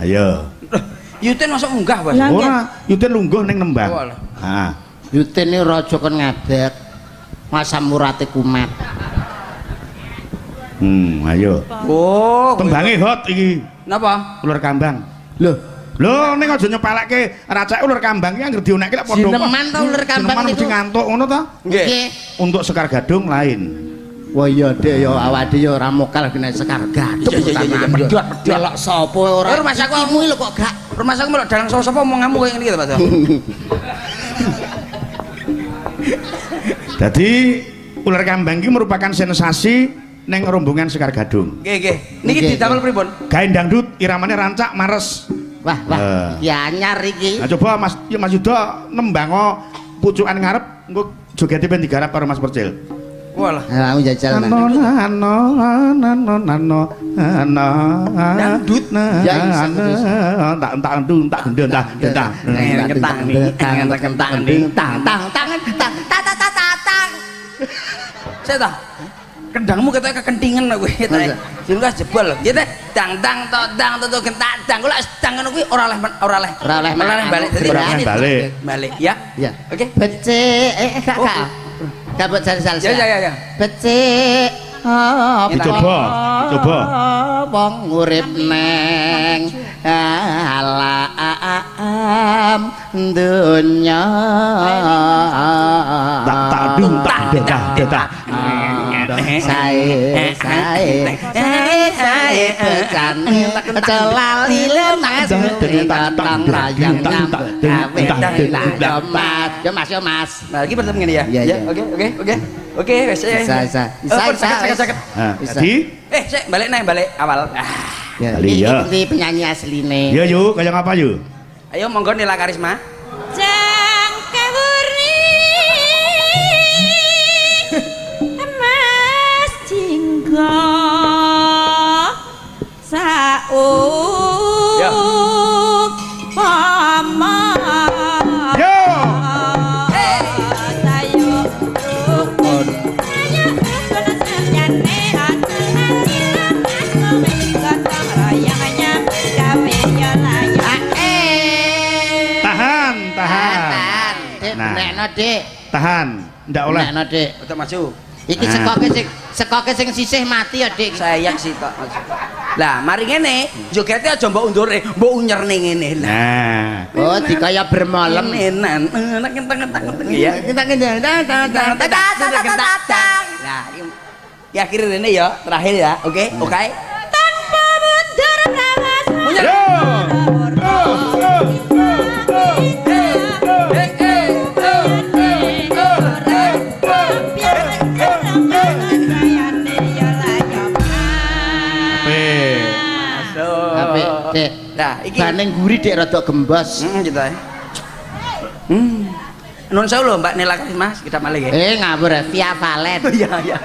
Ayo. Yuten masuk munggah, Bos. Ora Yutin lungguh ning nembang. Oh, alah. ah Yutin ini raja kon ngadek masa murate kumat. Hmm ayo. Oh, tembange hot iki. Napa? ular kambang. Loh. Lho ning aja nyepelekke racake ular kambang ki anggere dionekke lek padha Sineman ta ular kambang Sineman niku? mesti ngantuk ngono ta? Nggih. Nggih. untuk sekar gadung lain Wah iya dek ya awake ya ora mokal kena sekar gaduk. Iya, iya, iya, medhot. Delok sapa ora. Eh, rumah sakit. Ikimu lho kok gak. Rumah sakit melok dalang sapa mau ngamuk kayak ngene iki to, Pak. Jadi ular kambang ini merupakan sensasi neng rombongan Sekar Gadung. Nggih, nggih. Niki didamel pripun? Gain dangdut iramane rancak mares. Wah, wah. Eh. Ya anyar iki. Nah coba Mas Mas Yuda nembango pucukan ngarep engko jogete ben digarap karo Mas Percil. Walah. Lah aku jajal nang. nano nano nano nano Dangdut. Ya, tak entak endung tak gendeng tak dentang. Ngentang nih, ngentang kentang nih. tang tang tang tang ta ta ta ta tang. Saya ta. Kendangmu katanya kekentingan aku ya ta. Masa? Sing kas jebol. Ya teh dang dang to dang to gentak dang. Kula dang ngono kuwi ora oleh ora oleh. Ora oleh Ora oleh balik. Oleh balik. Balik ya. Ya. Oke. Becik eh kak Dapat jari salsa. Ya ya ya. Becik apa? coba, dicoba. Wong urip neng alam dunya. Tak tak dung tak beta beta. Sae sae sae pecani celali lemah duri tantang layang nambah kawin dan lemah yo mas yo mas Nah, lagi bertemu ngene ya. Iya, Ya, iya. oke oke oke. Oke, wes ya. Bisa, bisa. Bisa, Oh, bisa, sakit. Nah, Bisa. jadi Eh, sik balik nih, balik awal. Ah, ya ya. iki penyanyi asline ya yuk kayak apa yuk? ayo monggo Nila Karisma. Jang kawurni Mas jinggo Sauk Ya. Dik. Tahan, ndak oleh. Enakno, Dik. Untuk maju. Iki nah. sekoke sing sekoke sing sisih mati ya, Dik. Sayang sih tok. Lah, mari ngene, jogete aja mbok undure, eh, mbok unyerne ngene. Nah. Oh, dikaya bermalam. Enan. Enak kenteng kenteng ya. Entek-entek. Nah, ya akhir ini ya, terakhir ya. Oke, hmm. oke. Tanpa mundur rawas. Mundur. Iki Bane guri dik rada gembos. Hmm, gitu ya. Hmm. Nun sewu lho Mbak Nela Karisma, kita balik ya. Eh ngawur ya, Via Valen. Oh iya iya.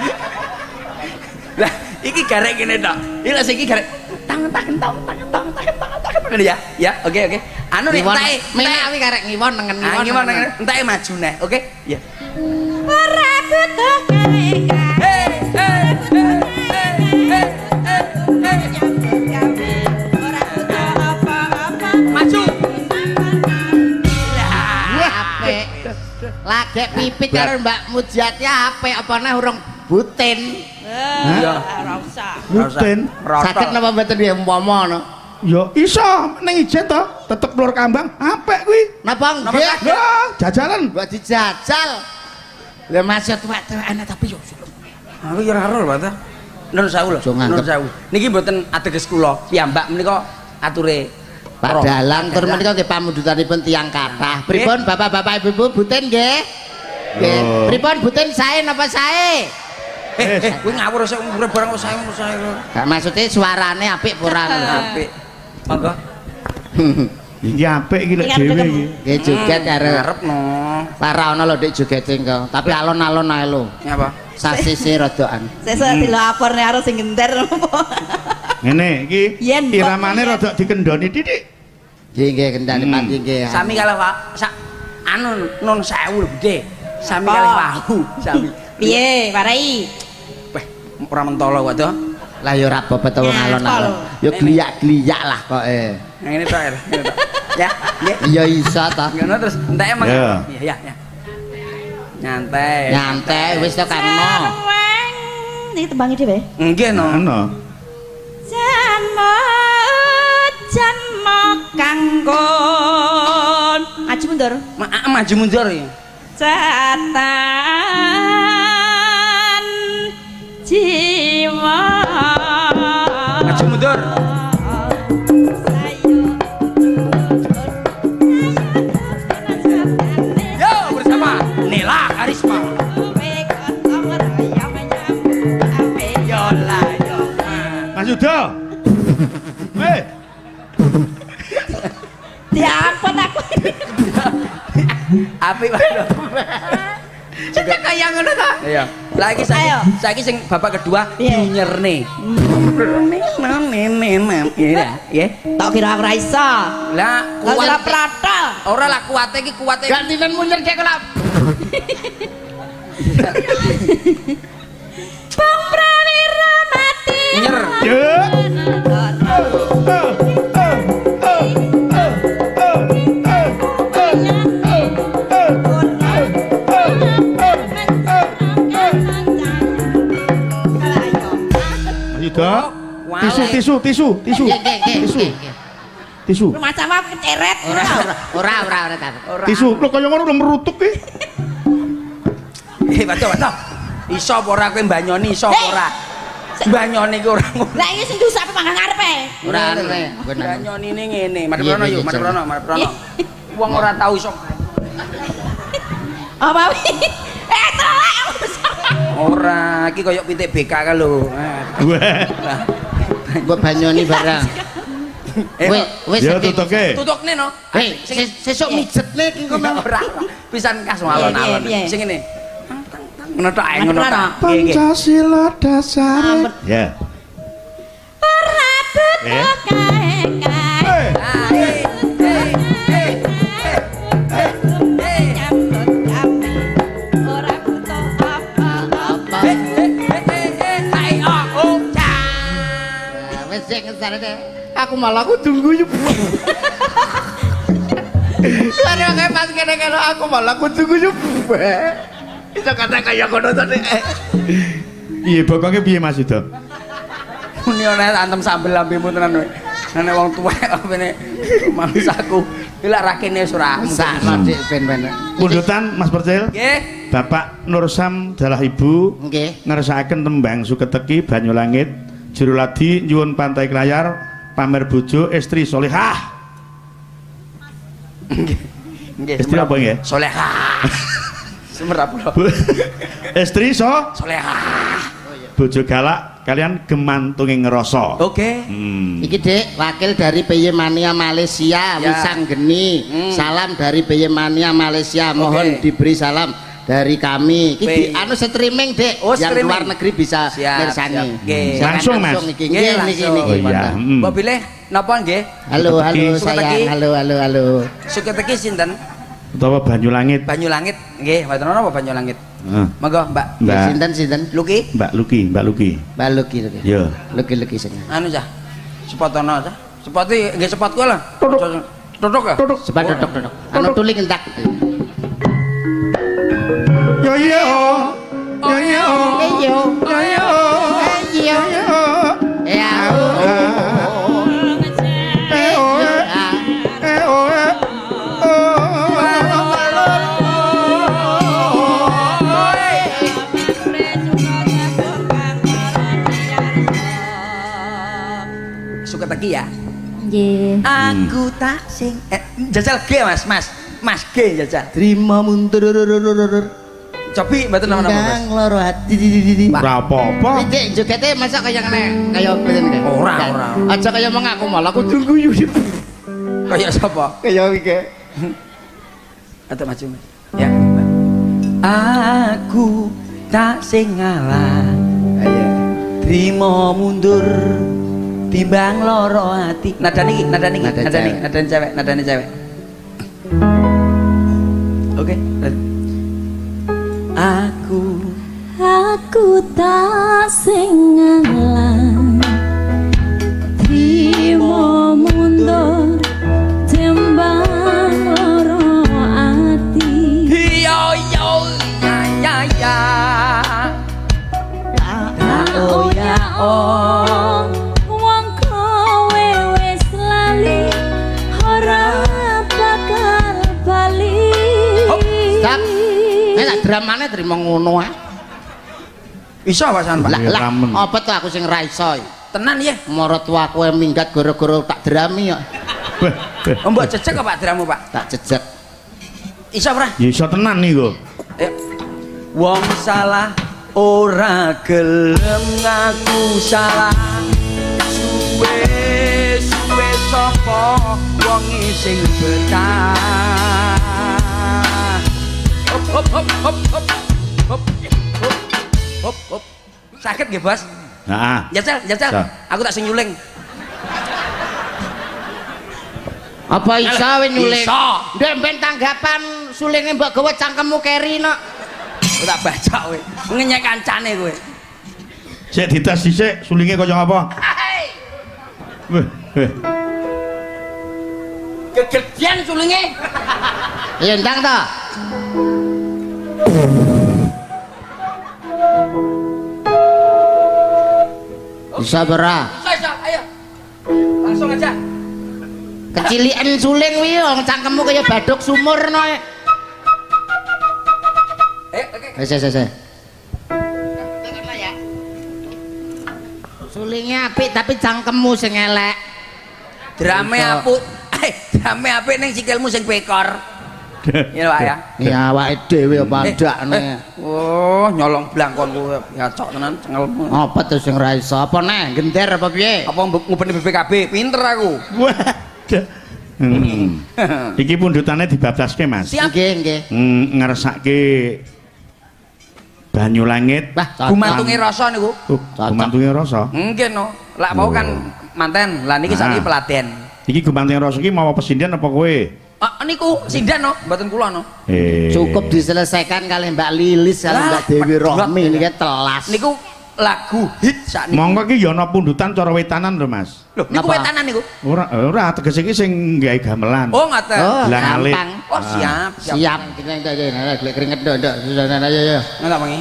Lah, iki garek kene tok. Iki lek iki garek tang tang tang tang tang tang tang tang tang ya. Ya, oke oke. Anu nek Ngiwon, entae, menak wi karek ngiwon nengen Ah, ngiwon. gimana entae maju neh, oke? Ya. Ora butuh kalekan Lagek pipit karo Mbak Mujiati apik apa neh urung butin. Iya. Ora usah Rutin. Sakit napa mboten ya umpama no? Yo iso ning ijen to, tetep lur kambang apik kuwi. Napa nggih? jajalan. Mbok dijajal. Lah masih tuwek-tuwek enak tapi yo. Aku ya ora ro, Pak. ta. Nun sewu lho. Nun nganggep. sewu. Niki mboten ateges kula. Piyambak menika ature Pak. Dalang tur menika nggih pamundutanipun tiyang kathah. Pripun Bapak-bapak Ibu-ibu Buten nggih? Nggih. Pripun Buten sae napa sae? Eh, eh, kuwi ngawur sik urip barang kok saya saya. Gak maksudnya suarane apik apa ora. Apik. Monggo. Iki apik iki lek Ingat dhewe iki. Nggih joget karo Ngarepno. para ana lho Dik jogete engko. Tapi alon-alon ae lho. Nyapa? Sasise rodokan. Sesuk dilaporne karo sing genter. Ngene iki iramane rada dikendoni titik. Nggih nggih kendali Hmm. pati nggih. Sami kalih Pak. Sak anu nun sewu lho, Gede. Sami kalih wau. Sami. Piye, Warai? Weh, ora mentolo kok to. Lah ya ora bobot wong alon-alon. Ya gliyak-gliyak lah kok eh. Yang ini tok ya. Ini tok. Ya, nggih. Ya iso ta. Ngono terus entek emang. Ya. Iya, ya, ya. Nyantai. Nyantai wis to karno. Sarweng. Iki tembangi dhewe. Nggih no. Ana. Janma kanggon. Aji mundur. Ma ah, maju mundur ya. Jatan jiwa. Maju mundur. Yo bersama Nela Karisma. Mas. Diapun aku. Apik waduh. Sudah kaya ngono ta? Iya. Lagi saiki saiki sing babak kedua dinyerne. Nenem ya, ya. Tak kira aku ra iso. Lah kuat prata. ora lah kuwate iki kuwate. Gantinan munyer dek kelap. Bang prawira mati. Nyer. Wale. Tisu, tisu, tisu, tisu. Tisu, tisu. Rumah sama keceret. Ora ora ora ora ora. Tisu. Lho kaya ngono lho merutuk ki. Eh, baca baca. Iso apa ora kowe mbanyoni iso apa ora? Mbanyoni ki ora ngono. Lah iki sing diusap mangga ngarepe. Ora are. Bener. Mbanyoni ini ngene. Madhep Iya, rono iya, yuk, madhep rono, madhep rono. Wong ora tau iso. Apa? Eh, bisa. Ora, iki koyo pitik BK ka lho. Mbok banyoni barang. Eh, wis tutuke. Tutukne no. Hei, sesuk mijetne iki kok ora. Pisan kas alon-alon. Sing ngene. Ngono ngono Pancasila dasare. Ya. Ora eh? tutuk kae Wis sing ngesare deh. Aku malah aku tunggu yuk. Suara kayak pas kene kene aku malah aku tunggu yuk. Itu kata kayak kono tadi. Iya, pokoknya piye Mas Yuda? Muni ana antem sambel lambemu tenan kowe. Nek wong tuwek apa nek mangsaku. Iki lak rakene wis ora Sakno dik ben-ben. Pundutan Mas Percil. Nggih. Bapak Nur Sam adalah ibu Nggih. ngersakaken tembang Suketeki Banyulangit Juru Ladi nyuwun pantai kelayar pamer bojo istri solehah Nggih. Istri apa nggih? Solehah. Istri so Solehah. bojo galak kalian gemantunging ngerasa Oke. hmm. Iki Dik, wakil dari PY Mania Malaysia, Ya. Wisang Geni. Hmm. Salam dari PY Mania Malaysia. Mohon Oke. diberi salam dari kami. Iki anu streaming, Dik. Oh, Yang streaming. luar negeri bisa Siap, mirsani. siap. Nggih. Silakan Langsung, Mas? Nggih, Nggih, niki langsung. niki. oh hmm. Mbok pilih napa nggih? Halo, halo Suketeki. sayang. Halo, halo, halo. Suketeki sinten? utawa Banyulangit Banyu Langit. Nggih, mboten napa Banyu Langit. Ah, Monggo, Mbak. Mbak Sinten sinten? Luki. Mbak Luki Mbak Luki Mbak Luki Luki. ya Luki Luki sing. Anu cah. Sepotono cah. Sepoti nggih sepotku lah. Tutuk ya? Sebab dodok dodok. Anu tuling entak. yo yo. Yo yo. Yo yo, yo yo. Yo yo, yo yo. Ya, oh. Yo yo. Ya. Teki ya? Yeah. Aku hmm. tak sing eh, jajal G Mas, Mas. Mas G jajal. Terima mundur. Cobi mboten nama-nama Mas. Kang loro hati di di di di. ora apa-apa Iki jogete masa kaya ngene, kaya ngene deh. Ora, ora. Aja kaya mengaku malah aku tunggu yuk. Kayak sapa? Kaya iki. Atau maju Mas. Ya. Aku tak sing ngalah. Ayo. Trimo mundur timbang loro hati. Nada niki, nada niki, Nada nada niki, cewek. nada cewek, nada cewek. Aku Aku tak sing ngalah. Trimo mundur tembang loro ati. yo yo ya ya ya. Oh ya oh, dramane trimo ngono ae. Iso Pak San, Pak? Lah apa tuh aku sing ra iso. Tenan ya. Marot tuaku yang minggat gara-gara tak drami kok. Oh, Mbok cecek kok Pak diramu, Pak? Tak jejak. Iso ora? ya iso tenan niku. Wong salah ora gelem ngaku salah. Suwe suwe sapa wong sing betah. Hop hop hop hop hop. Hop hop hop. Sakit nggih, Bos? nah Jajal, jajal. Aku tak sing nyuling. Apa iso we nyuling? Iso. Ndek ben tanggapan sulinge mbok gawe cangkemmu keri nok. Aku tak baca kowe. Ngenyek kancane kowe. sik dites dhisik sulinge kaya apa Kegedean sulinge. Ya ndang to. Bisa berah. Iso, iso, ayo. Langsung aja. Kecilian suling wi wong cangkemmu kaya baduk sumur no. Ayo, oke. Wes wes. Sulingnya apik tapi cangkemmu sing elek. Drame apik. Eh, drame apik ning sikilmu sing pekor. Ya, Pak ya. Ya awake dhewe apa Eh, ndakne. eh. Oh, nyolong blangkon kowe. Ngacok tenan cengelmu. Apa tuh sing ra iso? Apa neh? Gender apa piye? Apa ngupeni BPKB? Pinter aku. Waduh. Hmm. Iki pundutane dibablaske, Mas. Siap. Nggih nggih. Hmm, ngersake banyu langit. Cocok. Gumantunge rasa niku. Oh, Cocok. gumantunge rasa. Mungkin no. Lah mau kan manten. Lah niki Ah. saiki peladen. Iki gumantunge rasa iki mau pesindian apa kowe? Ah, niku sindan no, mboten kula no. Eh. Cukup diselesaikan kali Mbak Lilis kali Mbak Dewi. Rohmi ini kan telas. Niku lagu hit sakniki. Monggo iki ya ana pundutan cara wetanan lho, Mas. Lho, niku Napa? wetanan niku. Ora ora tegese iki sing gawe gamelan. Oh, ngaten. Oh, Lah, ngalih. gampang. Oh, siap, siap. Siap. Kita kita keringet dok dok. Sudah aja ya. Ngono mengi.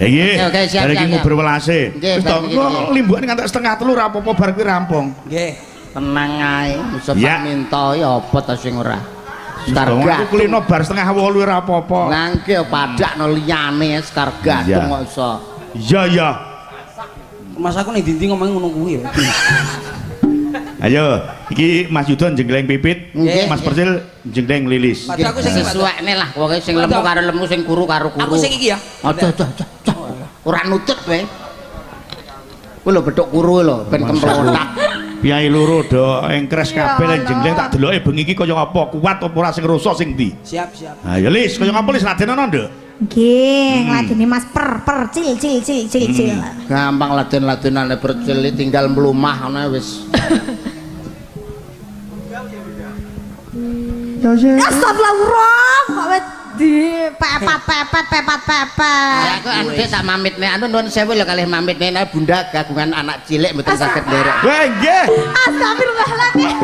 Ya. Oke, oke, siap, Dari iki siap, nguber siap. welase. Iki, kok nggih. limbukan ngantek setengah telu ora apa-apa bar kuwi rampung. Nggih. Tenang ae. Bisa Ya. minta ya apa ta sing ora. Wong aku Starga. kulino bar setengah 8 ora apa-apa. Nangke padakno liyane sekar gadung Iya. kok iso. Iya ya. Mas aku ning dindi ngomong ngono kuwi ya. Ayo, iki Mas Yudon jenggleng pipit, Nggih. Mas Persil jenggleng lilis. Padha aku sing sesuai lah. Pokoke sing lemu karo lemu sing kuru karo kuru. Aku sing iki ya. Aduh, aduh, aduh. Ora nutut kowe. Kuwi lho bedhok kuru lho, ben kemplotak. Piyai loro do engkres kabeh lan jenggleng tak deloke bengi iki kaya apa? Kuat apa ora sing rusak sing ndi? Siap, siap. Ha ya Lis, kaya apa Lis Raden ana nduk? Nggih, ngladeni Mas per per cil cil cil cil cil. Gampang laden-ladenane percil tinggal mlumah ngono wis. Astagfirullah, kok wis di pepet pepet pepet pepet. Ya aku anu dhek tak mamitne anu nuwun sewu lho kalih mamitne nah, bunda kagungan anak cilik mboten saged nderek. Nggih. Astagfirullahaladzim.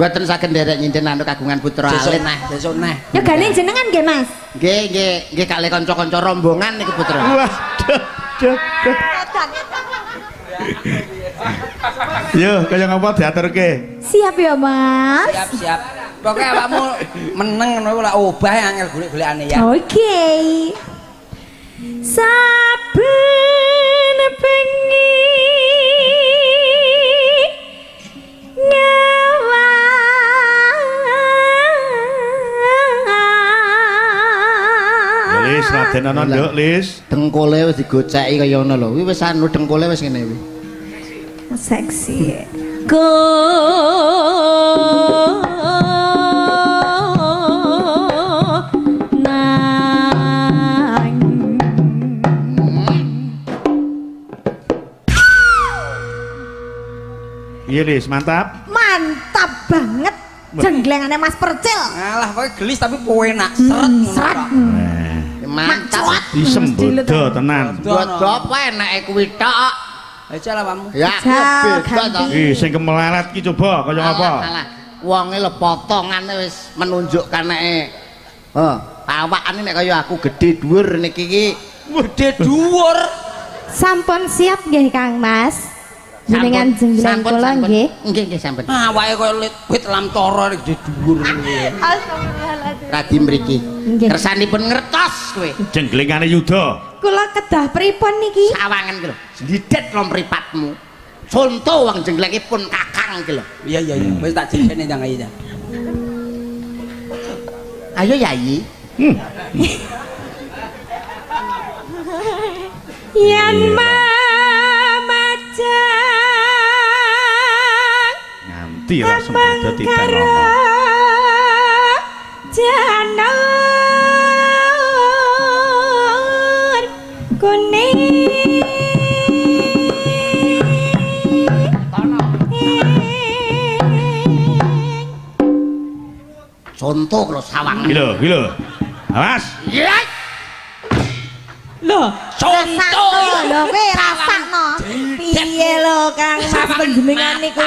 Mboten saged nderek nyinten anu kagungan putra alit. neh, sesuk neh. Ya gane jenengan nggih, Mas. Nggih, nggih, nggih kalih kanca-kanca rombongan niku putra. Wah, duh, duh, duh. Yo, kaya ngapa diaturke? Siap ya, Mas. Siap, siap. Pokoke awakmu meneng ngono lah obah angel golek-golekane ya. Oke. saben bengi lis Raden ana nduk lis dengkule wis digoceki kaya ngono lho kuwi wis anu dengkule wis ngene kuwi seksi. Iya lis mantap. Mantap banget. Jengglengane Mas Percil. Alah, pokoknya gelis tapi enak, seret ngono seret. Eh, mantap. Disembodo tenan. Buat apa enake kuwi tok Ayo jalan kamu. ya beda to ih sing kemelarat ki coba kaya apa alah. wonge lho potongane wis menunjukkan nek oh awakane nek kaya aku gede dhuwur niki iki. Gede dhuwur. sampun siap nggih Kang Mas? Jenengan sampun, kula sampun. nggih. Nggih nggih sampun. Ah, awake lit wit lamtoro gede dhuwur. Astagfirullahaladzim. Radi mriki. Kersanipun ngertos kowe. Jenglengane yuda kula kedah pripun niki? Sawangan ki lho. Slidet lho mripatmu. Conto wong jenglengipun kakang ki lho. Iya iya iya, wis tak jejene ndang ae. Jan. ayo yayi yen mamajang nganti ra sembodo karo conto lho sawangan iki lho iki lho awas ya lho Conto lho kowe rasakno? Piye lho Kang? Mas panjenengan niku.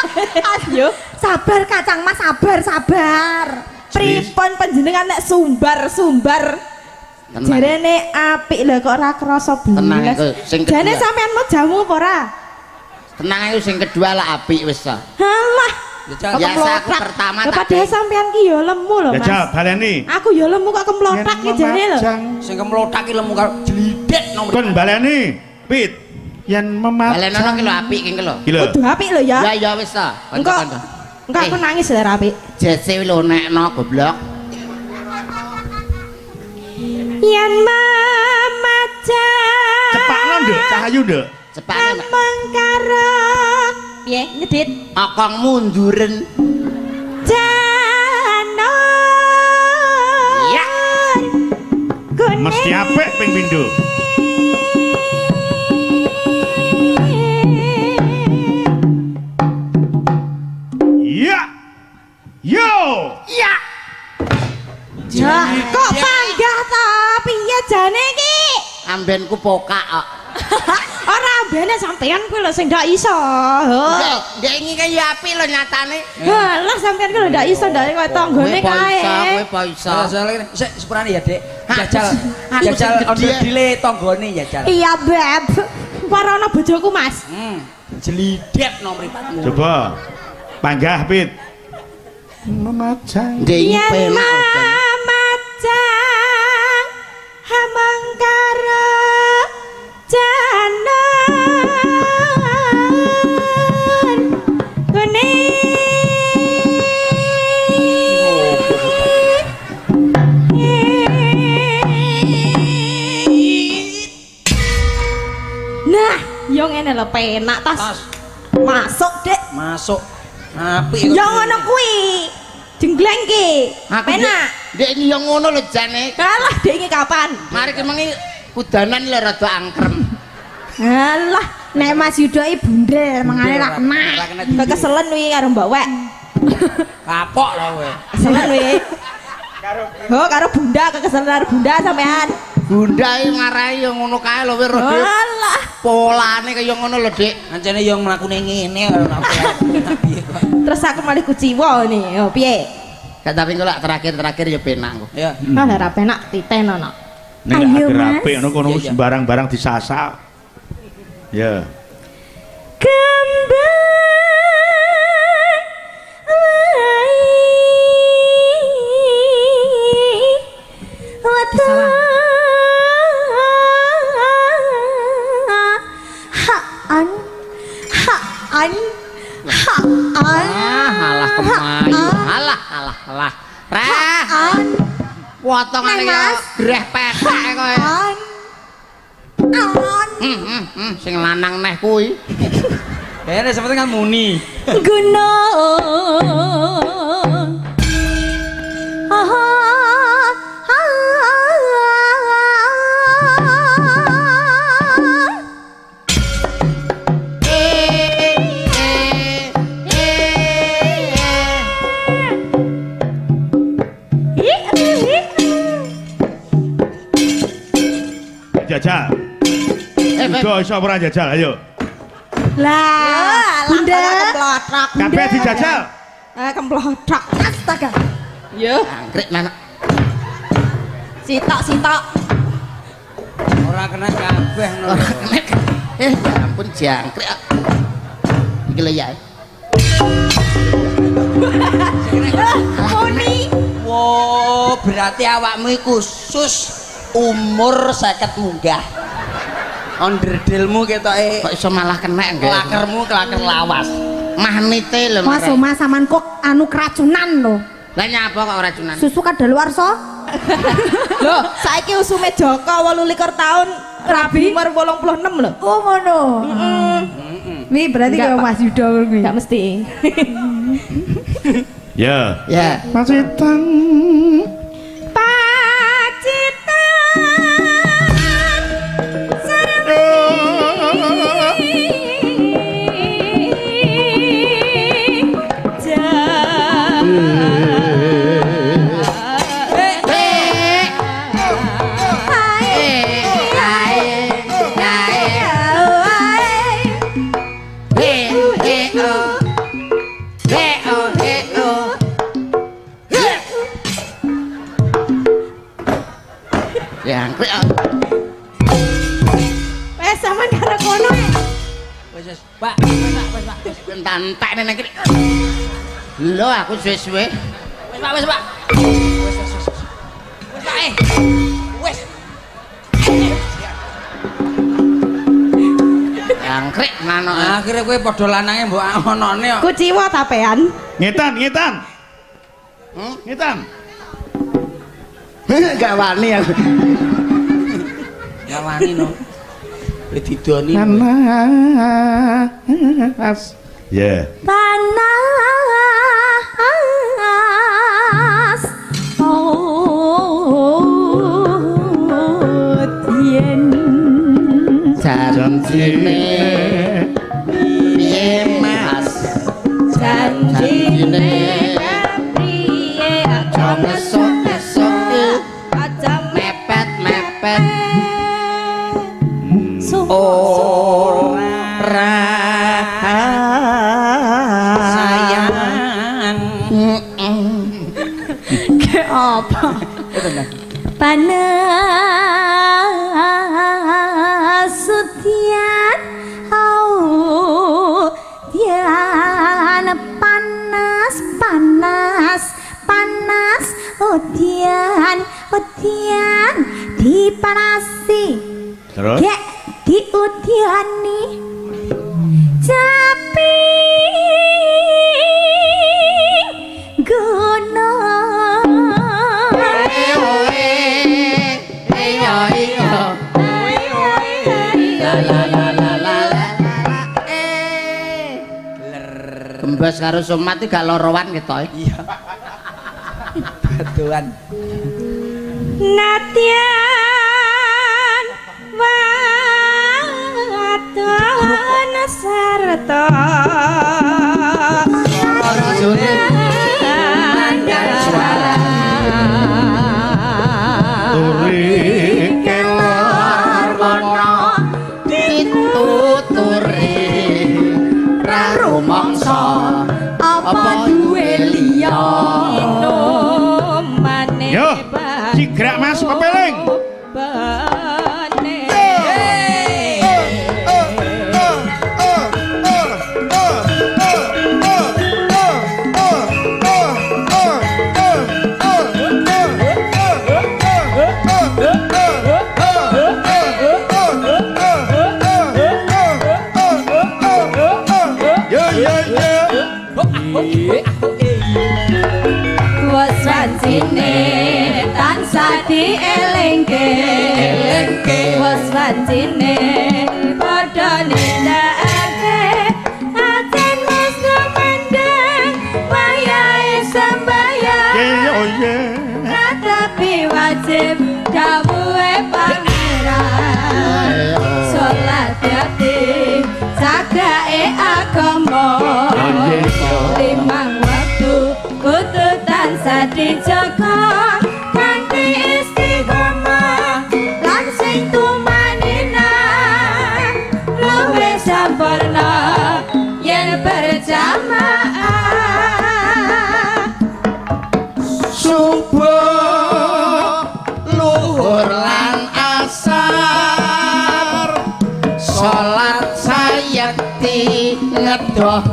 Ayo sabar Kacang Mas sabar sabar. Pripun panjenengan nek sumbar sumbar? Jarene apik lho kok ora krasa Tenang, iku sing jane kedua. sampean mau jamu apa ora? Tenang ayo sing kedua lah apik wis to Biasa aku pertama tak padahal sampean ki yo lemu lho ya Mas. jal baleni. Aku yo lemu kok kemlotak ki jane lho. Sing kemlotak ki lemu karo jlidet nomor. kon baleni. Pit yen memat balenono ki lho apik ki lho. Kudu apik lho ya. Ya ya wis to engko engko aku Eh. nangis lho apik jese lho nekno goblok. Yen mamajang cepakno nduk. Cahayu nduk. Cepane mengkaro piye? Nyedit. Akong munduren. Janur Ya. kuning. Mesti apik ping pindho. Iya yo. Ya. Ya, kok panggah ta piye jane iki? Ambenku pokak kok ora ambene sampean kuwi lho sing ndak iso Ndek, ndek iki kan ya apik lho nyatane Halah sampean kuwi lho ndak iso ndak kaya tanggane Kowe kae kowe poiso. Salah salah ini. Sik sepurane ya, Dek. Jajal. Jajal onder dile tanggane jajal. iya beb Para ana bojoku mas Hmm. Jlidet nomor mripatmu. coba panggah pit memacang Ndek iki Yen penak hamang karo ngene lho penak tas. Tas. Masuk, Dek. Masuk. Apik Yo ngono kuwi. Jenggleng ki. Penak. Ndek iki yo ngono lho jane. Alah, Dek iki kapan? Mari ki mengi kudanan lho rada angkrem. Alah, nek Mas Yudo iki bundel mangane ra kena. Ra dinding. Kekeselen kuwi karo Mbak Wek. Kapok lah kowe. Keselen kuwi. Oh, karo Bunda kekeselen karo Bunda sampean. Bunda iki marahi yo ngono kae lho wis rada Alah. polane kaya ngono lho, Dik. Ancene yo mlakune ngene karo. Piye kok. Terus aku malah kuciwa nih. Oh, piye? Gak tapi kok lak terakhir-terakhir ya penak kok. Ya. Ah, ora penak titenono. nek Ning agrape ngono kono barang-barang disasak. Ya. Ha, ha, ha, ha, ha, ha, ha, ha, ha, ha, ha, ha, ha, ha, ha, ha, potongane Nek, ya greh pethek kowe. On. On. Hmm, hmm, hmm, sing lanang neh kuwi. Kayaknya seperti kan muni. Gunung. Jajal. Eh. Udah iso ora jajal ayo. Lah, Bunda. kemplotrok Kabeh dijajal. eh kemplotrok Astaga. yo Angkrik mana? sitok sitok Ora kena kabeh no. Ora kena. Eh, ya ampun jangkrik. Iki lho ya. Muni. Wow, berarti awakmu iku khusus umur 50 munggah. Onderdilmu ketoke Kok iso malah kena enggak? lakermu kelaker lawas. Mahnite lho. Mas Marek. Oma saman kok anu keracunan lho. Lah nyapa kok racunan? Susu kadaluarsa. Loh, saiki usume Joko 28 tahun Rabi umur 86 lho. Oh ngono. Wi berarti kayak Pak. Mas kuwi. Enggak mesti. Ya. Ya. Pacitan. Pacitan aku suwe-suwe. Wis Pak, wis Pak. Wis wis wis. Wis Pak. eh. Wis. Angkrik mano. Akhirnya kowe padha lanange mbok onone kok. Kuciwa tapean. Ngetan, ngetan. Hmm? Ngetan. Gak wani aku. Ya wani no. Kowe didoni. Panas. Ya. Janjine piye Mas? Janjine ya ya ya la la eh gembes karo sumat gak lorowan keto e. iya. Batuan wadon sarta. Atun sarta Suara suara janjine padane ndak ate aten mesu mendeng wayahe sembayang iya iya tetapi wajib dawuhe pangeran. Salat hati sagae agama. Limang waktu kudu tansah dijaga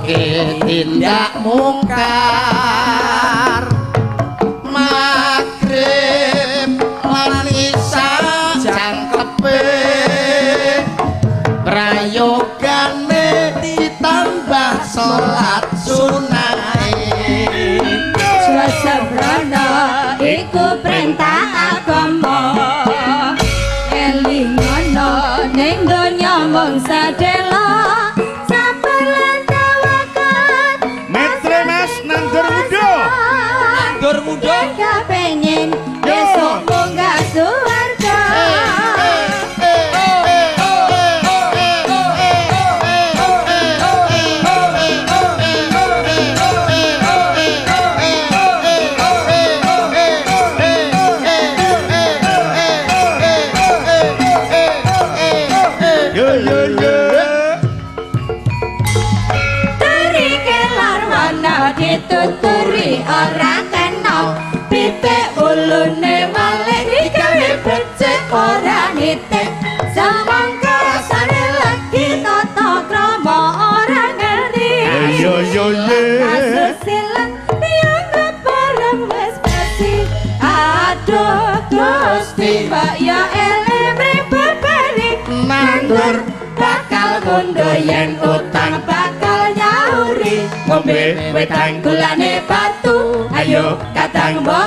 ke tindak mungkar. Magrib lan isa jangkepe prayogane ditambah salat sunah wewe tangkulane patu ayo katang bo